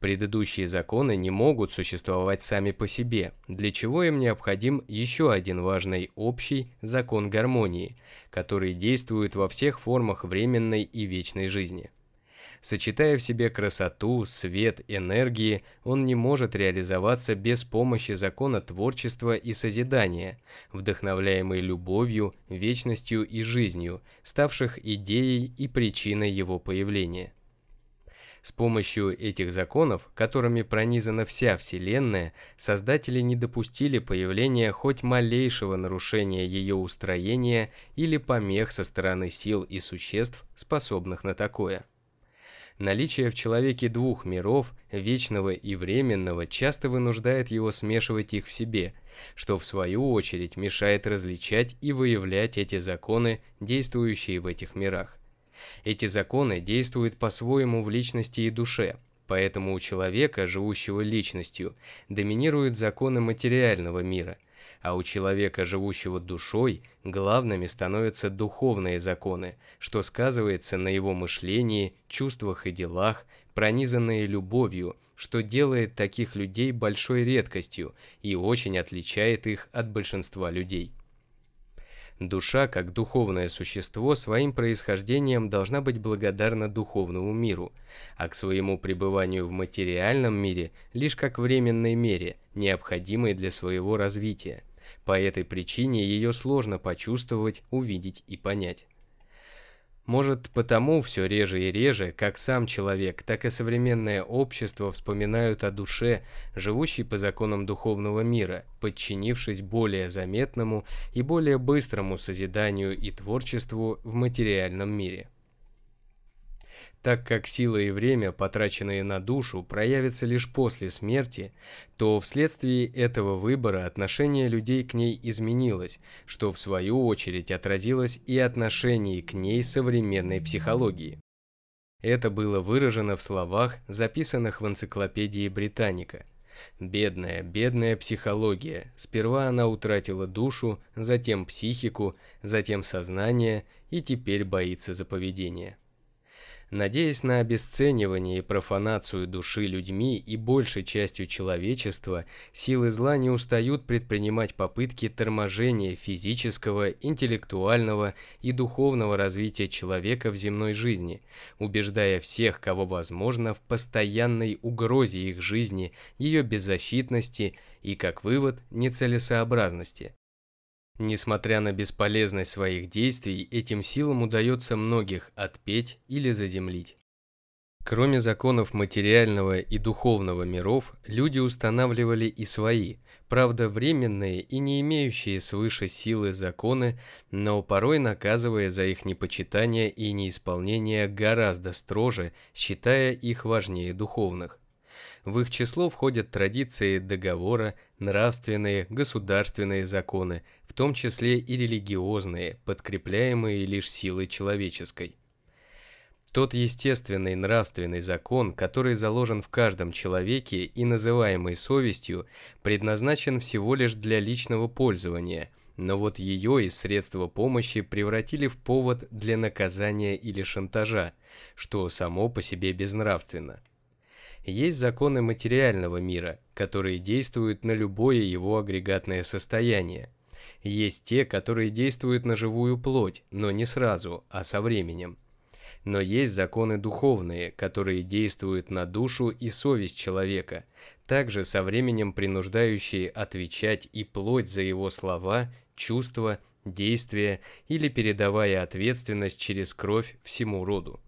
Предыдущие законы не могут существовать сами по себе, для чего им необходим еще один важный общий закон гармонии, который действует во всех формах временной и вечной жизни. Сочетая в себе красоту, свет, энергии, он не может реализоваться без помощи закона творчества и созидания, вдохновляемой любовью, вечностью и жизнью, ставших идеей и причиной его появления. С помощью этих законов, которыми пронизана вся Вселенная, создатели не допустили появления хоть малейшего нарушения ее устроения или помех со стороны сил и существ, способных на такое. Наличие в человеке двух миров, вечного и временного, часто вынуждает его смешивать их в себе, что в свою очередь мешает различать и выявлять эти законы, действующие в этих мирах. Эти законы действуют по-своему в личности и душе, поэтому у человека, живущего личностью, доминируют законы материального мира, а у человека, живущего душой, главными становятся духовные законы, что сказывается на его мышлении, чувствах и делах, пронизанные любовью, что делает таких людей большой редкостью и очень отличает их от большинства людей. Душа, как духовное существо, своим происхождением должна быть благодарна духовному миру, а к своему пребыванию в материальном мире лишь как временной мере, необходимой для своего развития – по этой причине ее сложно почувствовать, увидеть и понять. Может, потому все реже и реже, как сам человек, так и современное общество вспоминают о душе, живущей по законам духовного мира, подчинившись более заметному и более быстрому созиданию и творчеству в материальном мире так как сила и время, потраченные на душу, проявятся лишь после смерти, то вследствие этого выбора отношение людей к ней изменилось, что в свою очередь отразилось и отношении к ней современной психологии. Это было выражено в словах, записанных в энциклопедии Британика. Бедная, бедная психология. Сперва она утратила душу, затем психику, затем сознание и теперь боится за поведение. Надеясь на обесценивание и профанацию души людьми и большей частью человечества, силы зла не устают предпринимать попытки торможения физического, интеллектуального и духовного развития человека в земной жизни, убеждая всех, кого возможно, в постоянной угрозе их жизни, ее беззащитности и, как вывод, нецелесообразности. Несмотря на бесполезность своих действий, этим силам удается многих отпеть или заземлить. Кроме законов материального и духовного миров, люди устанавливали и свои, правда временные и не имеющие свыше силы законы, но порой наказывая за их непочитание и неисполнение гораздо строже, считая их важнее духовных. В их число входят традиции договора, нравственные, государственные законы, в том числе и религиозные, подкрепляемые лишь силой человеческой. Тот естественный нравственный закон, который заложен в каждом человеке и называемый совестью, предназначен всего лишь для личного пользования, но вот ее из средства помощи превратили в повод для наказания или шантажа, что само по себе безнравственно. Есть законы материального мира, которые действуют на любое его агрегатное состояние. Есть те, которые действуют на живую плоть, но не сразу, а со временем. Но есть законы духовные, которые действуют на душу и совесть человека, также со временем принуждающие отвечать и плоть за его слова, чувства, действия или передавая ответственность через кровь всему роду.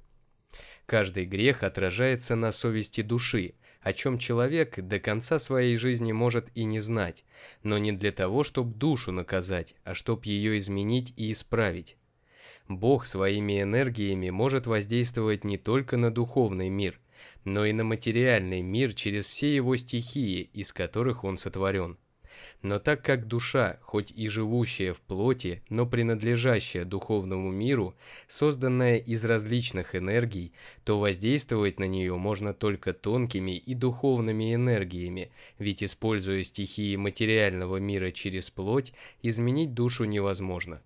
Каждый грех отражается на совести души, о чем человек до конца своей жизни может и не знать, но не для того, чтобы душу наказать, а чтобы ее изменить и исправить. Бог своими энергиями может воздействовать не только на духовный мир, но и на материальный мир через все его стихии, из которых он сотворен. Но так как душа, хоть и живущая в плоти, но принадлежащая духовному миру, созданная из различных энергий, то воздействовать на нее можно только тонкими и духовными энергиями, ведь используя стихии материального мира через плоть, изменить душу невозможно.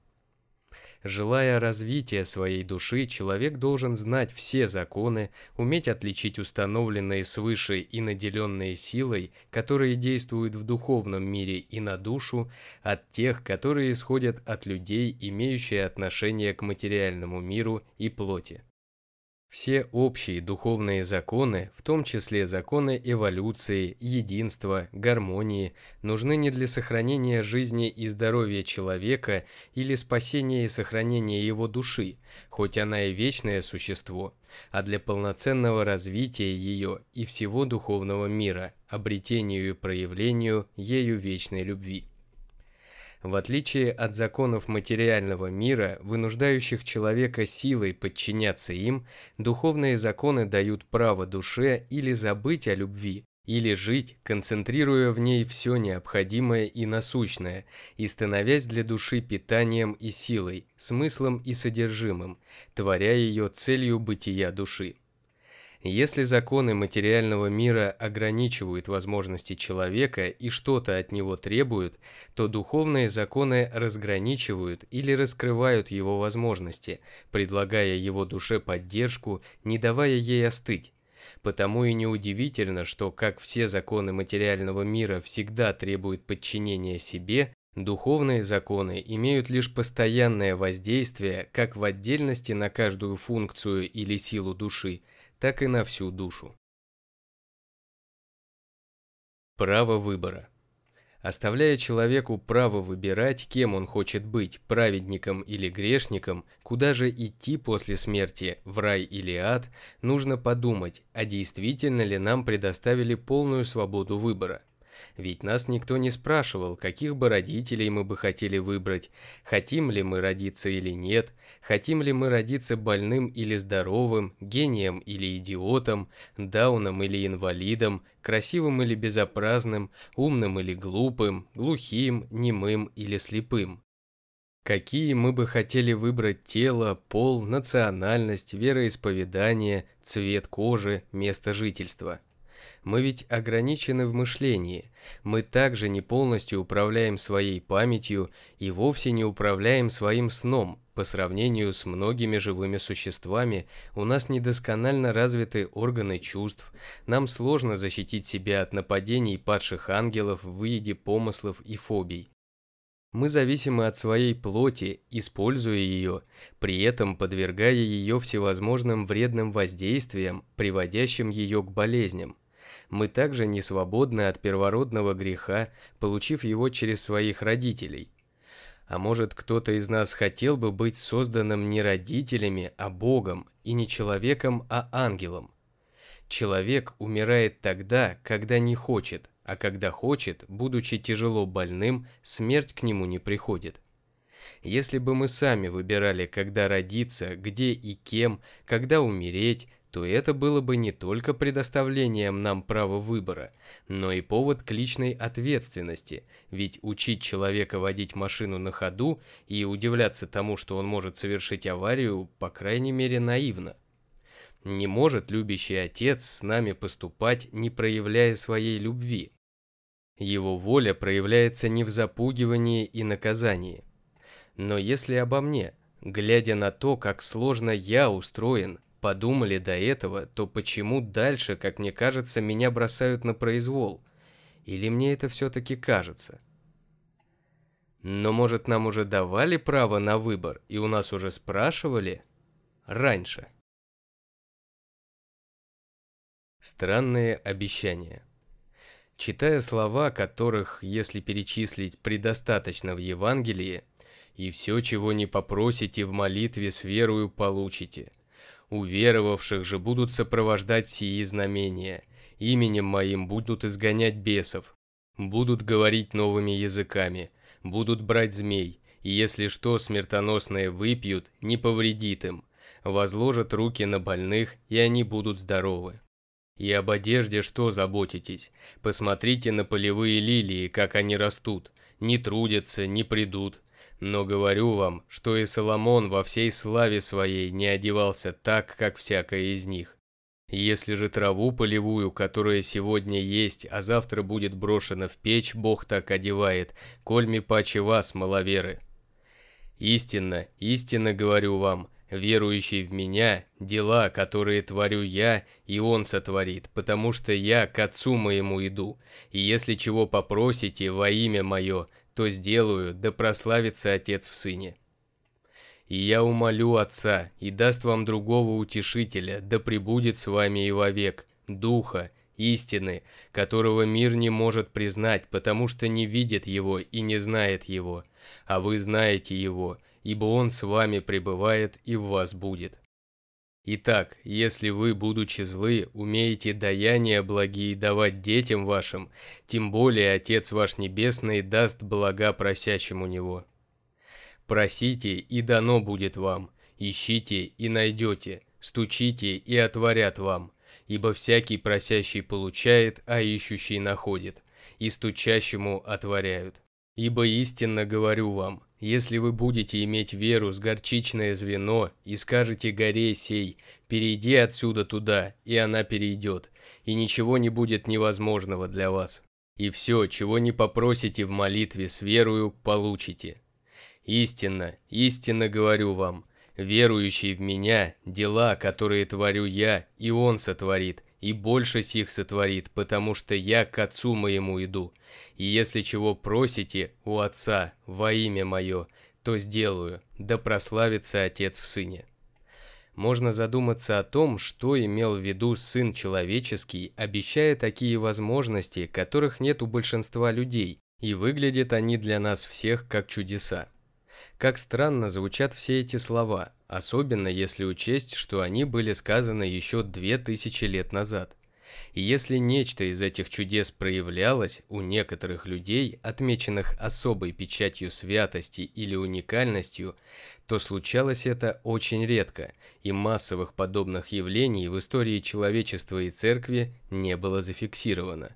Желая развития своей души, человек должен знать все законы, уметь отличить установленные свыше и наделенные силой, которые действуют в духовном мире и на душу, от тех, которые исходят от людей, имеющие отношение к материальному миру и плоти. Все общие духовные законы, в том числе законы эволюции, единства, гармонии, нужны не для сохранения жизни и здоровья человека или спасения и сохранения его души, хоть она и вечное существо, а для полноценного развития ее и всего духовного мира, обретению и проявлению ею вечной любви. В отличие от законов материального мира, вынуждающих человека силой подчиняться им, духовные законы дают право душе или забыть о любви, или жить, концентрируя в ней все необходимое и насущное, и становясь для души питанием и силой, смыслом и содержимым, творя ее целью бытия души. Если законы материального мира ограничивают возможности человека и что-то от него требуют, то духовные законы разграничивают или раскрывают его возможности, предлагая его душе поддержку, не давая ей остыть. Потому и неудивительно, что как все законы материального мира всегда требуют подчинения себе, Духовные законы имеют лишь постоянное воздействие как в отдельности на каждую функцию или силу души, так и на всю душу. Право выбора. Оставляя человеку право выбирать, кем он хочет быть, праведником или грешником, куда же идти после смерти, в рай или ад, нужно подумать, а действительно ли нам предоставили полную свободу выбора. Ведь нас никто не спрашивал, каких бы родителей мы бы хотели выбрать, хотим ли мы родиться или нет, хотим ли мы родиться больным или здоровым, гением или идиотом, дауном или инвалидом, красивым или безобразным, умным или глупым, глухим, немым или слепым. Какие мы бы хотели выбрать тело, пол, национальность, вероисповедание, цвет кожи, место жительства – мы ведь ограничены в мышлении. Мы также не полностью управляем своей памятью и вовсе не управляем своим сном. По сравнению с многими живыми существами, у нас недосконально развиты органы чувств, нам сложно защитить себя от нападений падших ангелов в виде помыслов и фобий. Мы зависимы от своей плоти, используя ее, при этом подвергая ее всевозможным вредным воздействиям, приводящим ее к болезням мы также не свободны от первородного греха, получив его через своих родителей. А может, кто-то из нас хотел бы быть созданным не родителями, а Богом, и не человеком, а ангелом. Человек умирает тогда, когда не хочет, а когда хочет, будучи тяжело больным, смерть к нему не приходит. Если бы мы сами выбирали, когда родиться, где и кем, когда умереть, то это было бы не только предоставлением нам права выбора, но и повод к личной ответственности, ведь учить человека водить машину на ходу и удивляться тому, что он может совершить аварию, по крайней мере, наивно. Не может любящий отец с нами поступать, не проявляя своей любви. Его воля проявляется не в запугивании и наказании. Но если обо мне, глядя на то, как сложно я устроен, подумали до этого, то почему дальше, как мне кажется, меня бросают на произвол? Или мне это все-таки кажется? Но может нам уже давали право на выбор, и у нас уже спрашивали? Раньше. Странные обещания. Читая слова, которых, если перечислить, предостаточно в Евангелии, «И все, чего не попросите в молитве с верою получите», Уверовавших же будут сопровождать сии знамения. Именем моим будут изгонять бесов, будут говорить новыми языками, будут брать змей, и если что смертоносное выпьют, не повредит им. Возложат руки на больных, и они будут здоровы. И об одежде что заботитесь? Посмотрите на полевые лилии, как они растут. Не трудятся, не придут, но говорю вам, что и Соломон во всей славе своей не одевался так, как всякая из них. Если же траву полевую, которая сегодня есть, а завтра будет брошена в печь, Бог так одевает, кольми паче вас, маловеры. Истинно, истинно говорю вам, верующий в меня, дела, которые творю я, и он сотворит, потому что я к отцу моему иду, и если чего попросите во имя мое, то сделаю, да прославится Отец в Сыне. И я умолю Отца, и даст вам другого утешителя, да пребудет с вами и вовек, Духа, истины, которого мир не может признать, потому что не видит его и не знает его, а вы знаете его, ибо он с вами пребывает и в вас будет. Итак, если вы, будучи злы, умеете даяния благие давать детям вашим, тем более Отец ваш Небесный даст блага просящему Него. Просите, и дано будет вам, ищите, и найдете, стучите, и отворят вам, ибо всякий просящий получает, а ищущий находит, и стучащему отворяют. Ибо истинно говорю вам, если вы будете иметь веру с горчичное звено и скажете горе сей, перейди отсюда туда, и она перейдет, и ничего не будет невозможного для вас. И все, чего не попросите в молитве с верою, получите. Истинно, истинно говорю вам, верующий в меня, дела, которые творю я, и он сотворит, и больше сих сотворит, потому что я к Отцу моему иду. И если чего просите у Отца во имя мое, то сделаю, да прославится Отец в Сыне». Можно задуматься о том, что имел в виду Сын Человеческий, обещая такие возможности, которых нет у большинства людей, и выглядят они для нас всех как чудеса. Как странно звучат все эти слова, особенно если учесть, что они были сказаны еще две тысячи лет назад. И если нечто из этих чудес проявлялось у некоторых людей, отмеченных особой печатью святости или уникальностью, то случалось это очень редко, и массовых подобных явлений в истории человечества и церкви не было зафиксировано.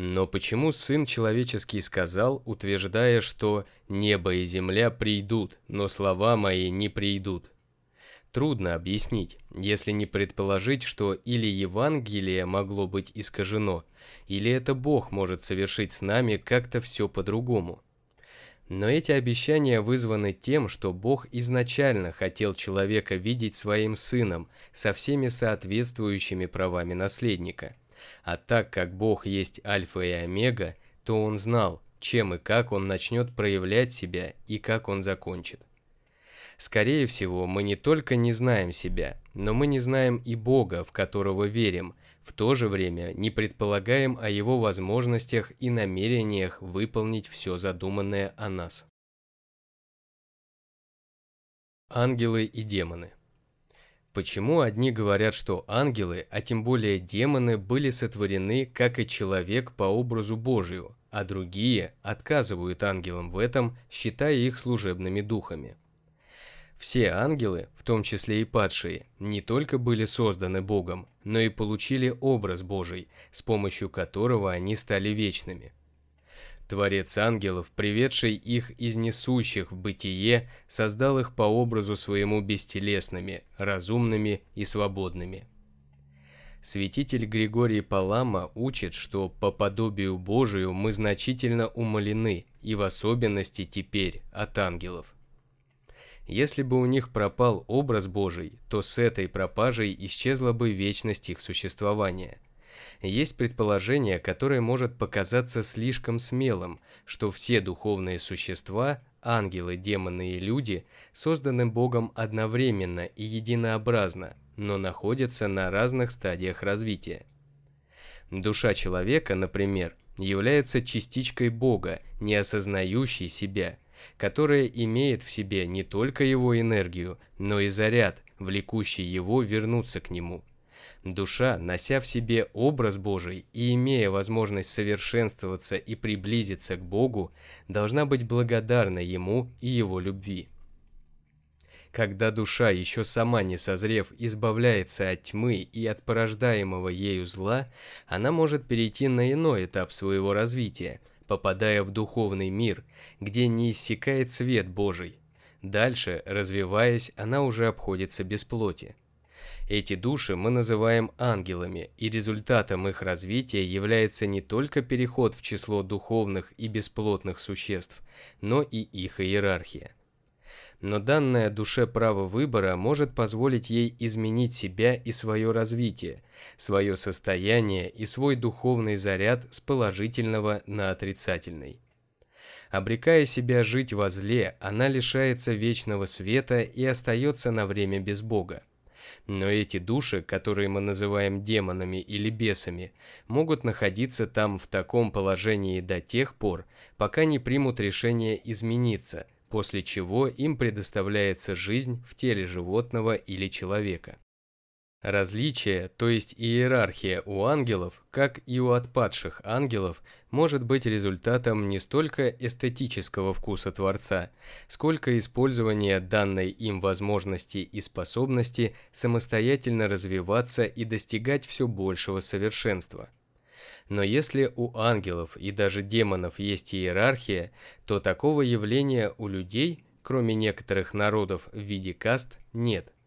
Но почему Сын Человеческий сказал, утверждая, что «небо и земля придут, но слова мои не придут»? Трудно объяснить, если не предположить, что или Евангелие могло быть искажено, или это Бог может совершить с нами как-то все по-другому. Но эти обещания вызваны тем, что Бог изначально хотел человека видеть своим сыном со всеми соответствующими правами наследника – а так как Бог есть Альфа и Омега, то он знал, чем и как он начнет проявлять себя и как он закончит. Скорее всего, мы не только не знаем себя, но мы не знаем и Бога, в которого верим, в то же время не предполагаем о его возможностях и намерениях выполнить все задуманное о нас. Ангелы и демоны Почему одни говорят, что ангелы, а тем более демоны, были сотворены, как и человек, по образу Божию, а другие отказывают ангелам в этом, считая их служебными духами? Все ангелы, в том числе и падшие, не только были созданы Богом, но и получили образ Божий, с помощью которого они стали вечными. Творец ангелов, приведший их из несущих в бытие, создал их по образу своему бестелесными, разумными и свободными. Святитель Григорий Палама учит, что по подобию Божию мы значительно умолены, и в особенности теперь от ангелов. Если бы у них пропал образ Божий, то с этой пропажей исчезла бы вечность их существования – есть предположение, которое может показаться слишком смелым, что все духовные существа, ангелы, демоны и люди, созданы Богом одновременно и единообразно, но находятся на разных стадиях развития. Душа человека, например, является частичкой Бога, не осознающей себя, которая имеет в себе не только его энергию, но и заряд, влекущий его вернуться к нему – Душа, нося в себе образ Божий и имея возможность совершенствоваться и приблизиться к Богу, должна быть благодарна Ему и Его любви. Когда душа, еще сама не созрев, избавляется от тьмы и от порождаемого ею зла, она может перейти на иной этап своего развития, попадая в духовный мир, где не иссякает свет Божий. Дальше, развиваясь, она уже обходится без плоти. Эти души мы называем ангелами, и результатом их развития является не только переход в число духовных и бесплотных существ, но и их иерархия. Но данное душе право выбора может позволить ей изменить себя и свое развитие, свое состояние и свой духовный заряд с положительного на отрицательный. Обрекая себя жить во зле, она лишается вечного света и остается на время без Бога. Но эти души, которые мы называем демонами или бесами, могут находиться там в таком положении до тех пор, пока не примут решение измениться, после чего им предоставляется жизнь в теле животного или человека. Различие, то есть иерархия у ангелов, как и у отпадших ангелов, может быть результатом не столько эстетического вкуса Творца, сколько использования данной им возможности и способности самостоятельно развиваться и достигать все большего совершенства. Но если у ангелов и даже демонов есть иерархия, то такого явления у людей, кроме некоторых народов в виде каст, нет –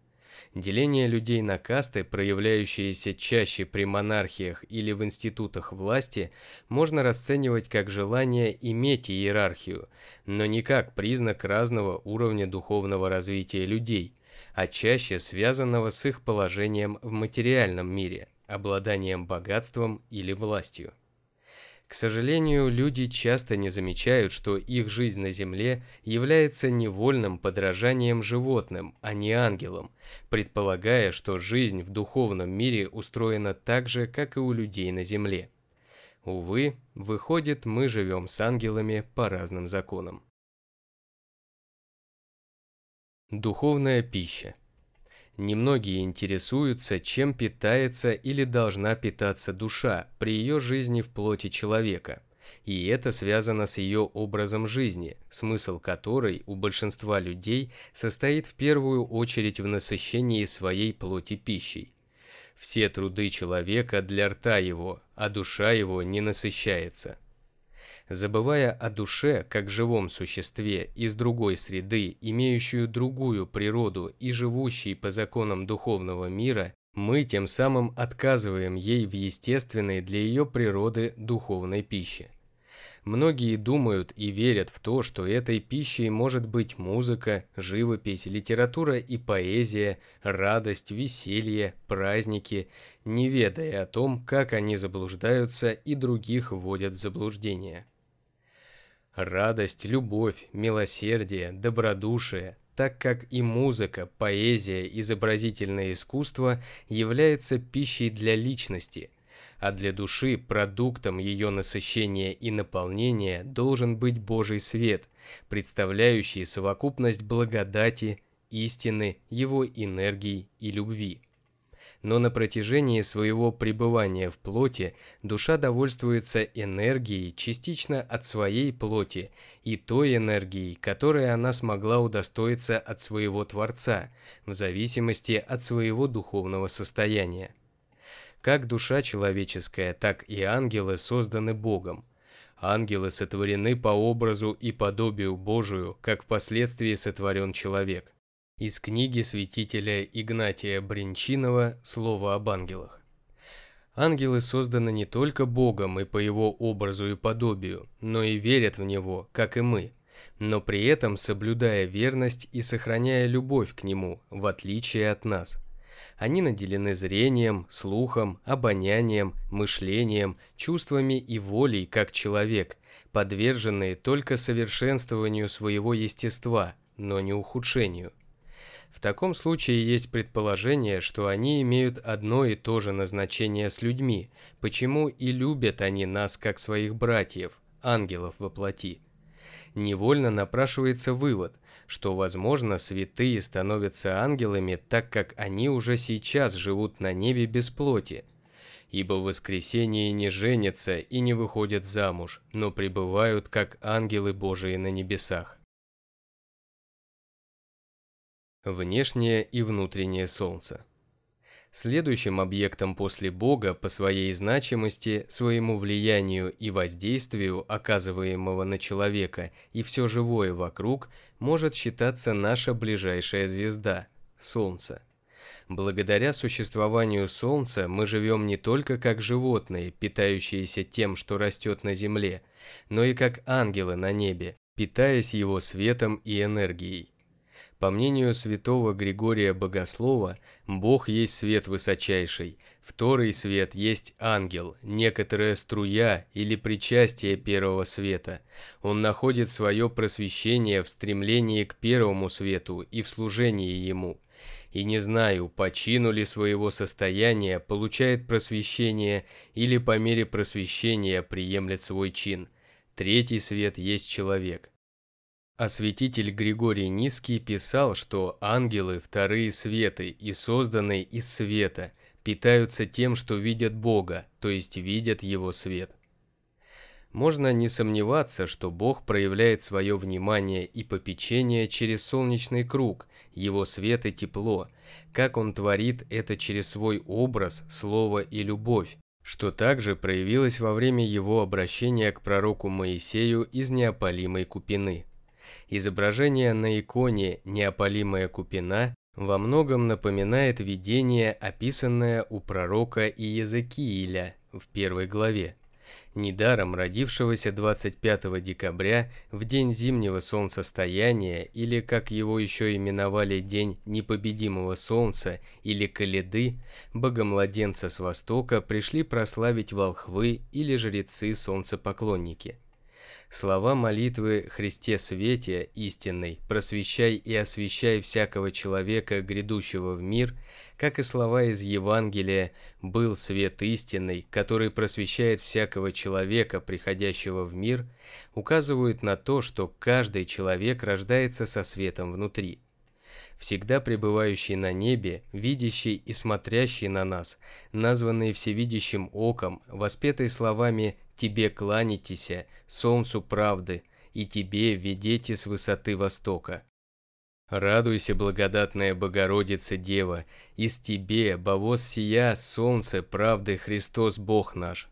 Деление людей на касты, проявляющиеся чаще при монархиях или в институтах власти, можно расценивать как желание иметь иерархию, но не как признак разного уровня духовного развития людей, а чаще связанного с их положением в материальном мире, обладанием богатством или властью. К сожалению, люди часто не замечают, что их жизнь на Земле является невольным подражанием животным, а не ангелам, предполагая, что жизнь в духовном мире устроена так же, как и у людей на Земле. Увы, выходит, мы живем с ангелами по разным законам. Духовная пища Немногие интересуются, чем питается или должна питаться душа при ее жизни в плоти человека. И это связано с ее образом жизни, смысл которой у большинства людей состоит в первую очередь в насыщении своей плоти пищей. Все труды человека для рта его, а душа его не насыщается. Забывая о душе как живом существе из другой среды, имеющую другую природу и живущей по законам духовного мира, мы тем самым отказываем ей в естественной для ее природы духовной пище. Многие думают и верят в то, что этой пищей может быть музыка, живопись, литература и поэзия, радость, веселье, праздники, не ведая о том, как они заблуждаются и других вводят в заблуждение. Радость, любовь, милосердие, добродушие, так как и музыка, поэзия, изобразительное искусство является пищей для личности, а для души продуктом ее насыщения и наполнения должен быть Божий свет, представляющий совокупность благодати, истины, его энергии и любви но на протяжении своего пребывания в плоти душа довольствуется энергией частично от своей плоти и той энергией, которой она смогла удостоиться от своего Творца, в зависимости от своего духовного состояния. Как душа человеческая, так и ангелы созданы Богом. Ангелы сотворены по образу и подобию Божию, как впоследствии сотворен человек из книги святителя Игнатия Бринчинова «Слово об ангелах». Ангелы созданы не только Богом и по Его образу и подобию, но и верят в Него, как и мы, но при этом соблюдая верность и сохраняя любовь к Нему, в отличие от нас. Они наделены зрением, слухом, обонянием, мышлением, чувствами и волей, как человек, подверженные только совершенствованию своего естества, но не ухудшению. В таком случае есть предположение, что они имеют одно и то же назначение с людьми, почему и любят они нас как своих братьев, ангелов во плоти. Невольно напрашивается вывод, что, возможно, святые становятся ангелами, так как они уже сейчас живут на небе без плоти, ибо в воскресенье не женятся и не выходят замуж, но пребывают как ангелы Божии на небесах. Внешнее и внутреннее Солнце. Следующим объектом после Бога по своей значимости, своему влиянию и воздействию, оказываемого на человека и все живое вокруг, может считаться наша ближайшая звезда – Солнце. Благодаря существованию Солнца мы живем не только как животные, питающиеся тем, что растет на Земле, но и как ангелы на небе, питаясь его светом и энергией. По мнению святого Григория Богослова, Бог есть свет высочайший, Второй свет есть ангел, некоторая струя или причастие первого света. Он находит свое просвещение в стремлении к первому свету и в служении ему. И не знаю, по чину ли своего состояния получает просвещение или по мере просвещения приемлет свой чин. Третий свет есть человек. Осветитель Григорий Низкий писал, что ангелы – вторые светы и созданные из света – питаются тем, что видят Бога, то есть видят Его свет. Можно не сомневаться, что Бог проявляет свое внимание и попечение через солнечный круг, Его свет и тепло, как Он творит это через свой образ, слово и любовь, что также проявилось во время его обращения к пророку Моисею из неопалимой купины. Изображение на иконе «Неопалимая купина» во многом напоминает видение, описанное у пророка Иезекииля в первой главе. Недаром родившегося 25 декабря в день зимнего солнцестояния, или как его еще именовали День непобедимого солнца или Каледы, богомладенца с востока пришли прославить волхвы или жрецы-солнцепоклонники – Слова молитвы «Христе свете истинный, просвещай и освещай всякого человека, грядущего в мир», как и слова из Евангелия «Был свет истинный, который просвещает всякого человека, приходящего в мир», указывают на то, что каждый человек рождается со светом внутри. Всегда пребывающий на небе, видящий и смотрящий на нас, названный всевидящим оком, воспетый словами «Тебе кланяйтеся, солнцу правды, и тебе ведите с высоты востока». Радуйся, благодатная Богородица Дева, из тебе, бовоз сия, солнце правды Христос Бог наш.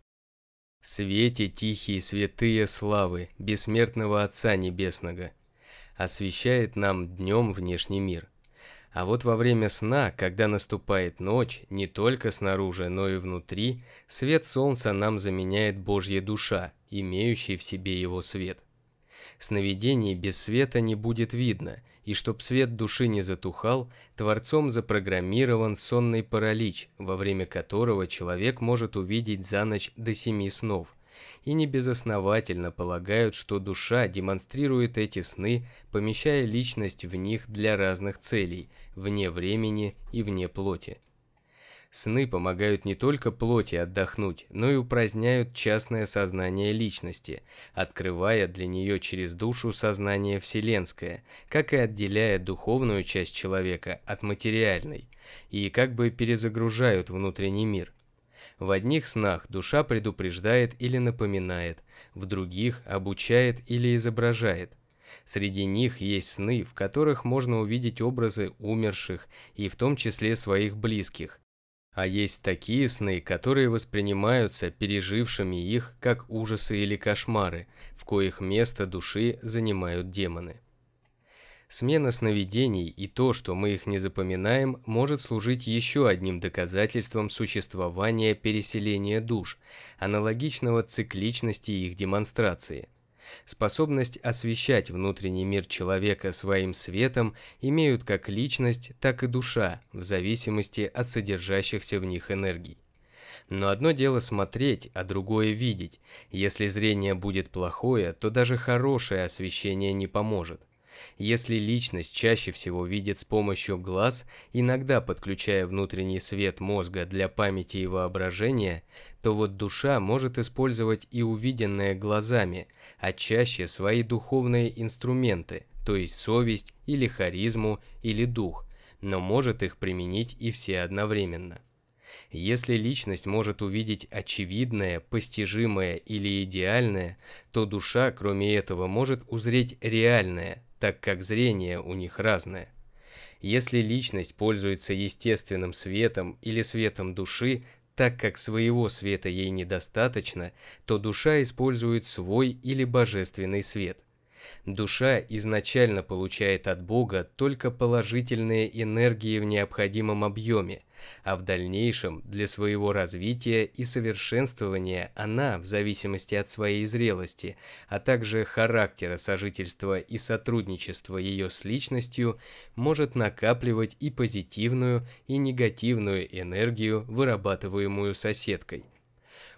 Свете тихие святые славы, бессмертного Отца Небесного, освещает нам днем внешний мир. А вот во время сна, когда наступает ночь, не только снаружи, но и внутри, свет солнца нам заменяет Божья душа, имеющая в себе его свет. Сновидений без света не будет видно, и чтоб свет души не затухал, Творцом запрограммирован сонный паралич, во время которого человек может увидеть за ночь до семи снов, и не безосновательно полагают, что душа демонстрирует эти сны, помещая личность в них для разных целей, вне времени и вне плоти. Сны помогают не только плоти отдохнуть, но и упраздняют частное сознание личности, открывая для нее через душу сознание вселенское, как и отделяя духовную часть человека от материальной, и как бы перезагружают внутренний мир. В одних снах душа предупреждает или напоминает, в других обучает или изображает. Среди них есть сны, в которых можно увидеть образы умерших и в том числе своих близких. А есть такие сны, которые воспринимаются пережившими их как ужасы или кошмары, в коих место души занимают демоны. Смена сновидений и то, что мы их не запоминаем, может служить еще одним доказательством существования переселения душ, аналогичного цикличности их демонстрации. Способность освещать внутренний мир человека своим светом имеют как личность, так и душа, в зависимости от содержащихся в них энергий. Но одно дело смотреть, а другое видеть. Если зрение будет плохое, то даже хорошее освещение не поможет. Если личность чаще всего видит с помощью глаз, иногда подключая внутренний свет мозга для памяти и воображения, то вот душа может использовать и увиденное глазами, а чаще свои духовные инструменты, то есть совесть или харизму или дух, но может их применить и все одновременно. Если личность может увидеть очевидное, постижимое или идеальное, то душа, кроме этого, может узреть реальное, так как зрение у них разное. Если личность пользуется естественным светом или светом души, так как своего света ей недостаточно, то душа использует свой или божественный свет. Душа изначально получает от Бога только положительные энергии в необходимом объеме, а в дальнейшем для своего развития и совершенствования она, в зависимости от своей зрелости, а также характера сожительства и сотрудничества ее с личностью, может накапливать и позитивную, и негативную энергию, вырабатываемую соседкой.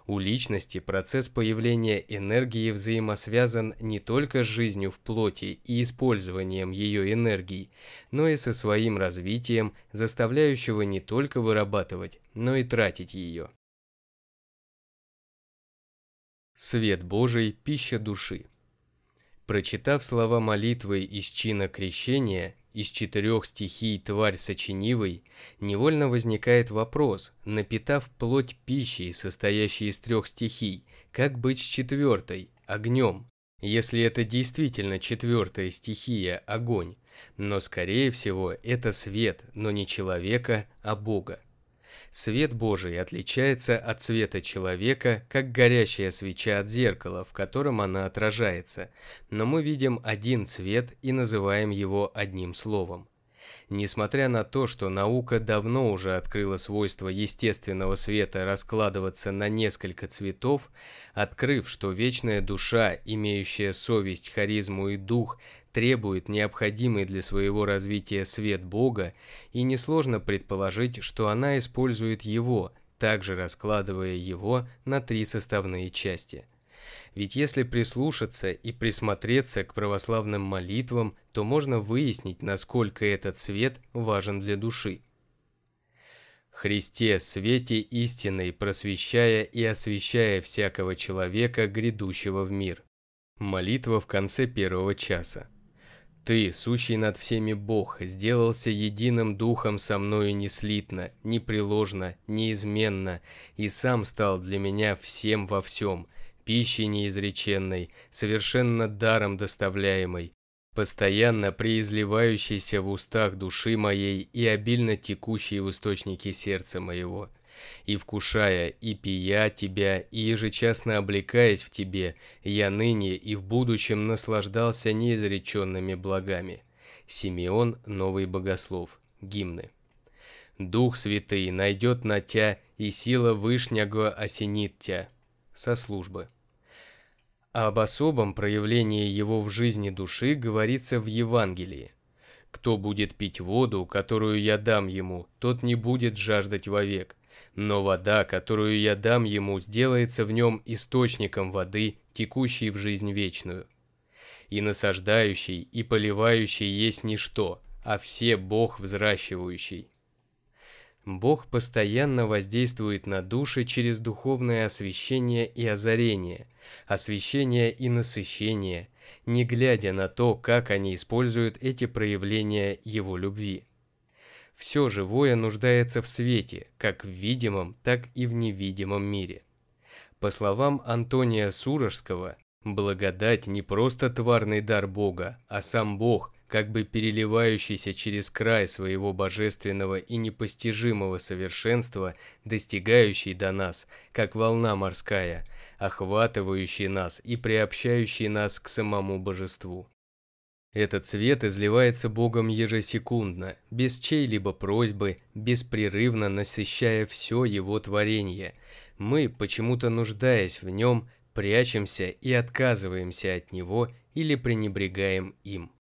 У личности процесс появления энергии взаимосвязан не только с жизнью в плоти и использованием ее энергии, но и со своим развитием, заставляющего не только вырабатывать, но и тратить ее. Свет Божий – пища души. Прочитав слова молитвы из чина крещения, из четырех стихий «Тварь сочинивой», невольно возникает вопрос, напитав плоть пищей, состоящей из трех стихий, как быть с четвертой, огнем, если это действительно четвертая стихия, огонь, но скорее всего это свет, но не человека, а Бога. Свет Божий отличается от света человека, как горящая свеча от зеркала, в котором она отражается, но мы видим один цвет и называем его одним словом. Несмотря на то, что наука давно уже открыла свойство естественного света раскладываться на несколько цветов, открыв, что вечная душа, имеющая совесть, харизму и дух, требует необходимый для своего развития свет Бога, и несложно предположить, что она использует его, также раскладывая его на три составные части. Ведь если прислушаться и присмотреться к православным молитвам, то можно выяснить, насколько этот свет важен для души. Христе, свете истинной, просвещая и освещая всякого человека, грядущего в мир. Молитва в конце первого часа. Ты, сущий над всеми Бог, сделался единым духом со мною неслитно, непреложно, неизменно, и сам стал для меня всем во всем, пищей неизреченной, совершенно даром доставляемой, постоянно преизливающейся в устах души моей и обильно текущей в источнике сердца моего и вкушая и пия тебя, и ежечасно облекаясь в тебе, я ныне и в будущем наслаждался неизреченными благами. Симеон, новый богослов. Гимны. Дух Святый найдет на тя, и сила Вышнего осенит тя. Со службы. Об особом проявлении его в жизни души говорится в Евангелии. Кто будет пить воду, которую я дам ему, тот не будет жаждать вовек, но вода, которую я дам ему, сделается в нем источником воды, текущей в жизнь вечную. И насаждающий, и поливающий есть ничто, а все Бог взращивающий. Бог постоянно воздействует на души через духовное освещение и озарение, освещение и насыщение, не глядя на то, как они используют эти проявления Его любви. Все живое нуждается в свете, как в видимом, так и в невидимом мире. По словам Антония Сурожского, благодать не просто тварный дар Бога, а сам Бог, как бы переливающийся через край своего божественного и непостижимого совершенства, достигающий до нас, как волна морская, охватывающий нас и приобщающий нас к самому божеству. Этот свет изливается Богом ежесекундно, без чьей-либо просьбы, беспрерывно насыщая все Его творение. Мы, почему-то нуждаясь в нем, прячемся и отказываемся от Него или пренебрегаем им.